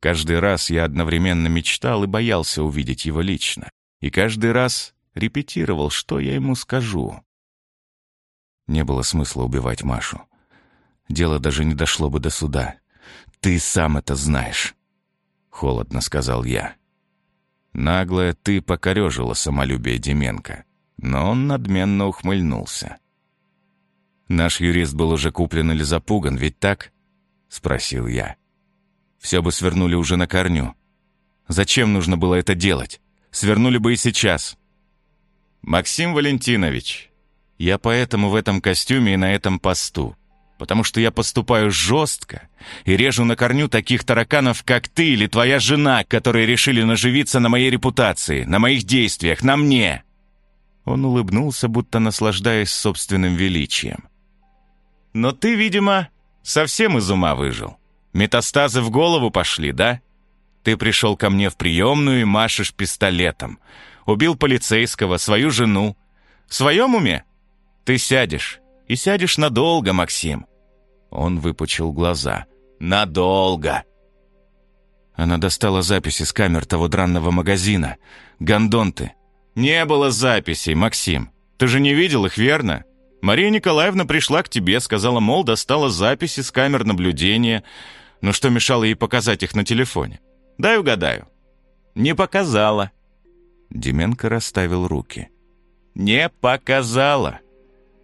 Каждый раз я одновременно мечтал и боялся увидеть его лично. И каждый раз репетировал, что я ему скажу. Не было смысла убивать Машу. Дело даже не дошло бы до суда. Ты сам это знаешь. Холодно сказал я. Наглая ты покорежила самолюбие Деменко, но он надменно ухмыльнулся. «Наш юрист был уже куплен или запуган, ведь так?» — спросил я. Все бы свернули уже на корню. Зачем нужно было это делать? Свернули бы и сейчас. Максим Валентинович, я поэтому в этом костюме и на этом посту. Потому что я поступаю жестко и режу на корню таких тараканов, как ты или твоя жена, которые решили наживиться на моей репутации, на моих действиях, на мне. Он улыбнулся, будто наслаждаясь собственным величием. Но ты, видимо, совсем из ума выжил. Метастазы в голову пошли, да? Ты пришел ко мне в приемную и машешь пистолетом. Убил полицейского, свою жену. В своем уме? Ты сядешь. И сядешь надолго, Максим. Он выпучил глаза. Надолго. Она достала записи с камер того дранного магазина. Гондон ты. Не было записей, Максим. Ты же не видел их, верно? Мария Николаевна пришла к тебе, сказала, мол, достала записи с камер наблюдения, но что мешало ей показать их на телефоне? Дай угадаю. Не показала. Деменко расставил руки. Не показала.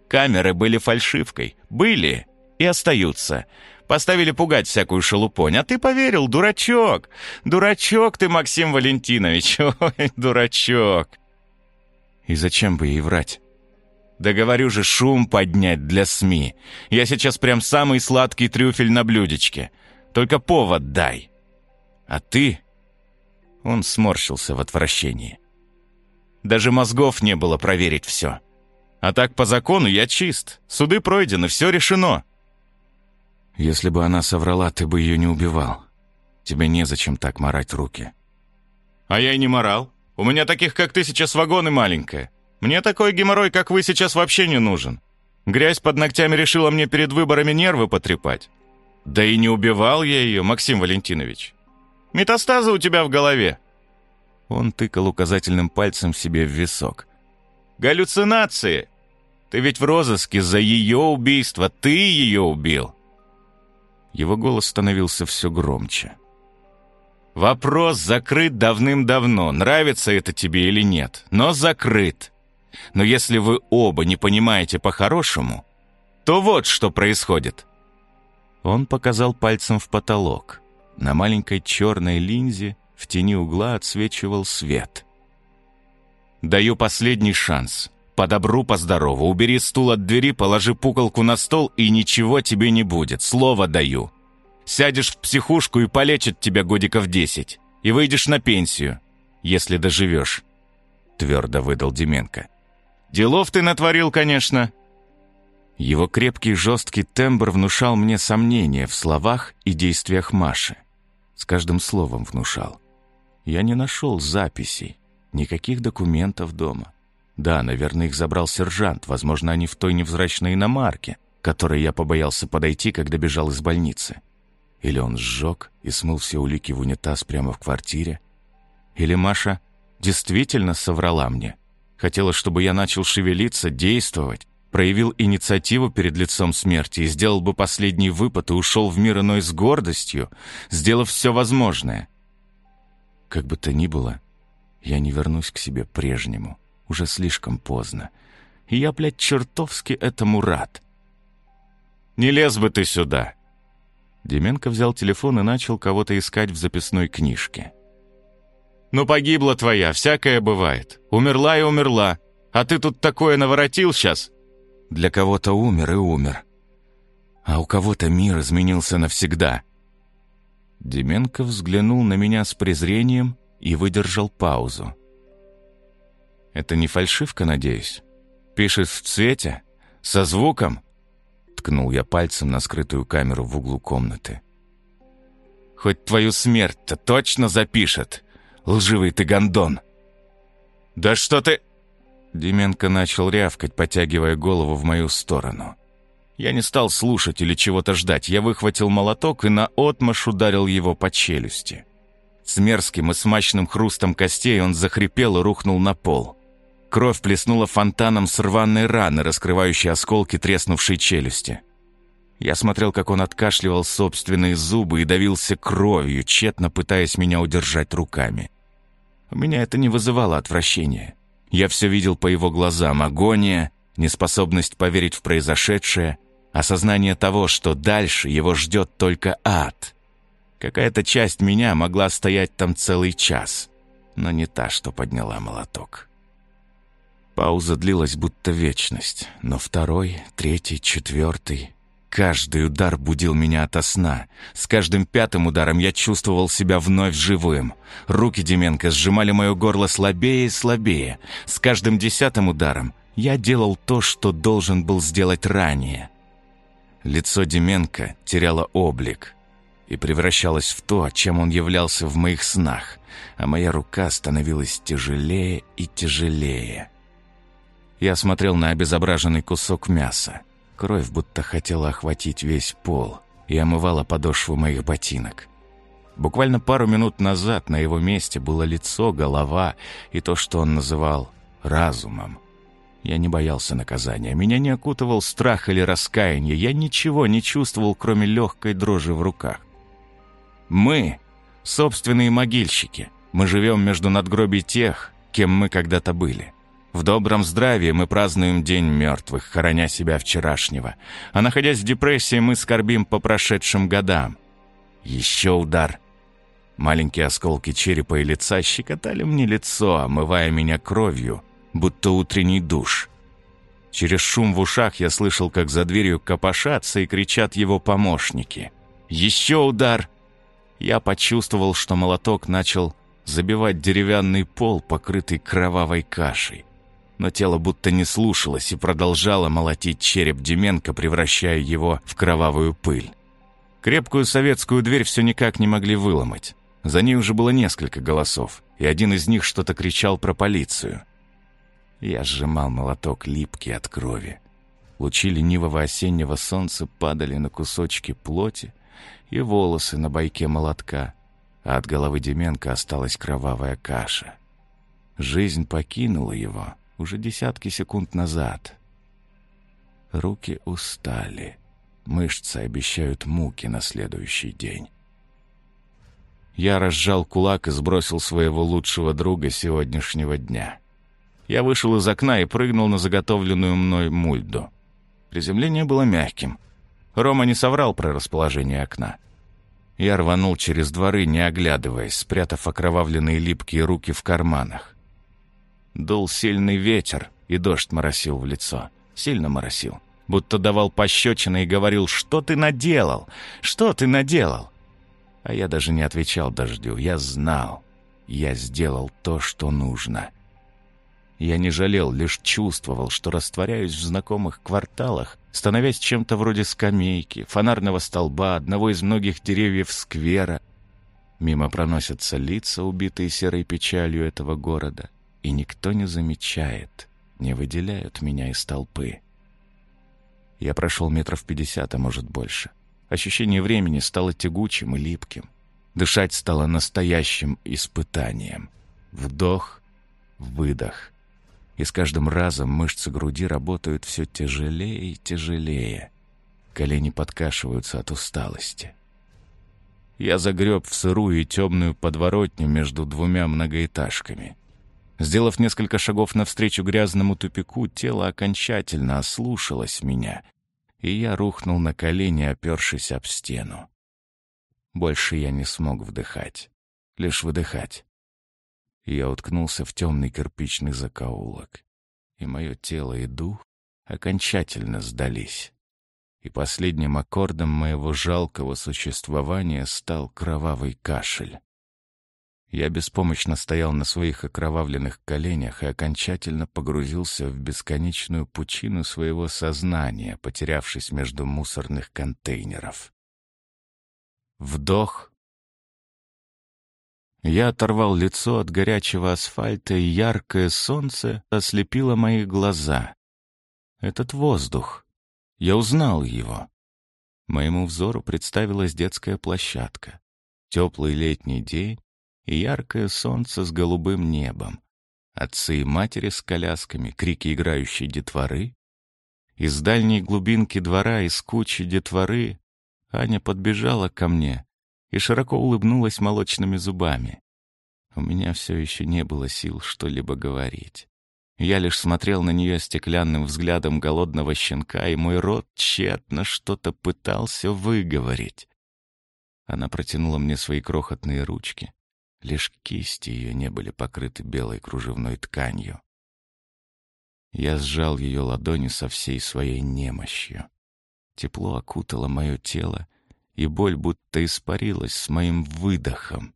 Камеры были фальшивкой. Были и остаются. Поставили пугать всякую шелупонь, а ты поверил, дурачок. Дурачок ты, Максим Валентинович, ой, дурачок. И зачем бы ей врать? Да говорю же, шум поднять для СМИ. Я сейчас прям самый сладкий трюфель на блюдечке. Только повод дай. А ты...» Он сморщился в отвращении. «Даже мозгов не было проверить все. А так по закону я чист. Суды пройдены, все решено». «Если бы она соврала, ты бы ее не убивал. Тебе незачем так морать руки». «А я и не морал. У меня таких, как ты, сейчас вагоны маленькая. Мне такой геморрой, как вы, сейчас вообще не нужен. Грязь под ногтями решила мне перед выборами нервы потрепать. Да и не убивал я ее, Максим Валентинович. Метастазы у тебя в голове!» Он тыкал указательным пальцем себе в висок. «Галлюцинации! Ты ведь в розыске за ее убийство, ты ее убил!» Его голос становился все громче. «Вопрос закрыт давным-давно, нравится это тебе или нет, но закрыт. Но если вы оба не понимаете по-хорошему, то вот что происходит». Он показал пальцем в потолок. На маленькой черной линзе в тени угла отсвечивал свет. «Даю последний шанс. По добру, по здорову. Убери стул от двери, положи пуколку на стол, и ничего тебе не будет. Слово даю. Сядешь в психушку и полечат тебя годиков десять. И выйдешь на пенсию, если доживешь», — твердо выдал Деменко. «Делов ты натворил, конечно, его крепкий жесткий тембр внушал мне сомнения в словах и действиях Маши. С каждым словом внушал. Я не нашел записей, никаких документов дома. Да, наверное, их забрал сержант, возможно, они в той невзрачной иномарке, которой я побоялся подойти, когда бежал из больницы. Или он сжег и смыл все улики в унитаз прямо в квартире. Или Маша действительно соврала мне. Хотела, чтобы я начал шевелиться, действовать, проявил инициативу перед лицом смерти и сделал бы последний выпад и ушел в мир иной с гордостью, сделав все возможное. Как бы то ни было, я не вернусь к себе прежнему. Уже слишком поздно. И я, блядь, чертовски этому рад. «Не лез бы ты сюда!» Деменко взял телефон и начал кого-то искать в записной книжке. «Ну, погибла твоя, всякое бывает. Умерла и умерла. А ты тут такое наворотил сейчас?» Для кого-то умер и умер. А у кого-то мир изменился навсегда. Деменко взглянул на меня с презрением и выдержал паузу. «Это не фальшивка, надеюсь? Пишет в цвете? Со звуком?» Ткнул я пальцем на скрытую камеру в углу комнаты. «Хоть твою смерть-то точно запишет, лживый ты гондон!» «Да что ты...» Деменко начал рявкать, потягивая голову в мою сторону. Я не стал слушать или чего-то ждать. Я выхватил молоток и наотмашь ударил его по челюсти. С мерзким и смачным хрустом костей он захрипел и рухнул на пол. Кровь плеснула фонтаном с рваной раны, раскрывающей осколки треснувшей челюсти. Я смотрел, как он откашливал собственные зубы и давился кровью, тщетно пытаясь меня удержать руками. У меня это не вызывало отвращения. Я все видел по его глазам. Агония, неспособность поверить в произошедшее, осознание того, что дальше его ждет только ад. Какая-то часть меня могла стоять там целый час, но не та, что подняла молоток. Пауза длилась будто вечность, но второй, третий, четвертый... Каждый удар будил меня ото сна. С каждым пятым ударом я чувствовал себя вновь живым. Руки Деменко сжимали мое горло слабее и слабее. С каждым десятым ударом я делал то, что должен был сделать ранее. Лицо Деменко теряло облик и превращалось в то, чем он являлся в моих снах, а моя рука становилась тяжелее и тяжелее. Я смотрел на обезображенный кусок мяса. Кровь будто хотела охватить весь пол и омывала подошву моих ботинок. Буквально пару минут назад на его месте было лицо, голова и то, что он называл разумом. Я не боялся наказания, меня не окутывал страх или раскаяние, я ничего не чувствовал, кроме легкой дрожи в руках. Мы — собственные могильщики, мы живем между надгробий тех, кем мы когда-то были. В добром здравии мы празднуем День мертвых, хороня себя вчерашнего. А находясь в депрессии, мы скорбим по прошедшим годам. Еще удар. Маленькие осколки черепа и лица щекотали мне лицо, омывая меня кровью, будто утренний душ. Через шум в ушах я слышал, как за дверью копошатся и кричат его помощники. Еще удар. Я почувствовал, что молоток начал забивать деревянный пол, покрытый кровавой кашей. Но тело будто не слушалось и продолжало молотить череп Деменко, превращая его в кровавую пыль. Крепкую советскую дверь все никак не могли выломать. За ней уже было несколько голосов, и один из них что-то кричал про полицию. Я сжимал молоток, липкий от крови. Лучи ленивого осеннего солнца падали на кусочки плоти и волосы на бойке молотка, а от головы Деменко осталась кровавая каша. Жизнь покинула его уже десятки секунд назад. Руки устали. Мышцы обещают муки на следующий день. Я разжал кулак и сбросил своего лучшего друга сегодняшнего дня — я вышел из окна и прыгнул на заготовленную мной мульду. Приземление было мягким. Рома не соврал про расположение окна. Я рванул через дворы, не оглядываясь, спрятав окровавленные липкие руки в карманах. Дул сильный ветер, и дождь моросил в лицо. Сильно моросил. Будто давал пощечины и говорил «Что ты наделал? Что ты наделал?» А я даже не отвечал дождю. Я знал. Я сделал то, что нужно. Я не жалел, лишь чувствовал, что растворяюсь в знакомых кварталах, становясь чем-то вроде скамейки, фонарного столба, одного из многих деревьев сквера. Мимо проносятся лица, убитые серой печалью этого города, и никто не замечает, не выделяют меня из толпы. Я прошел метров пятьдесят, а может больше. Ощущение времени стало тягучим и липким. Дышать стало настоящим испытанием. Вдох, выдох — и с каждым разом мышцы груди работают все тяжелее и тяжелее. Колени подкашиваются от усталости. Я загреб в сырую и темную подворотню между двумя многоэтажками. Сделав несколько шагов навстречу грязному тупику, тело окончательно ослушалось меня, и я рухнул на колени, опершись об стену. Больше я не смог вдыхать, лишь выдыхать я уткнулся в темный кирпичный закоулок. И мое тело и дух окончательно сдались. И последним аккордом моего жалкого существования стал кровавый кашель. Я беспомощно стоял на своих окровавленных коленях и окончательно погрузился в бесконечную пучину своего сознания, потерявшись между мусорных контейнеров. Вдох, я оторвал лицо от горячего асфальта, и яркое солнце ослепило мои глаза. Этот воздух. Я узнал его. Моему взору представилась детская площадка. Теплый летний день и яркое солнце с голубым небом. Отцы и матери с колясками, крики играющей детворы. Из дальней глубинки двора, из кучи детворы, Аня подбежала ко мне и широко улыбнулась молочными зубами. У меня все еще не было сил что-либо говорить. Я лишь смотрел на нее стеклянным взглядом голодного щенка, и мой рот тщетно что-то пытался выговорить. Она протянула мне свои крохотные ручки. Лишь кисти ее не были покрыты белой кружевной тканью. Я сжал ее ладони со всей своей немощью. Тепло окутало мое тело, и боль будто испарилась с моим выдохом.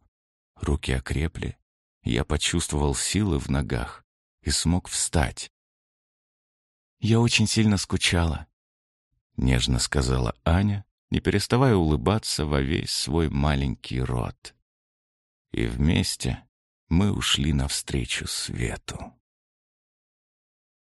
Руки окрепли, я почувствовал силы в ногах и смог встать. «Я очень сильно скучала», — нежно сказала Аня, не переставая улыбаться во весь свой маленький рот. И вместе мы ушли навстречу свету.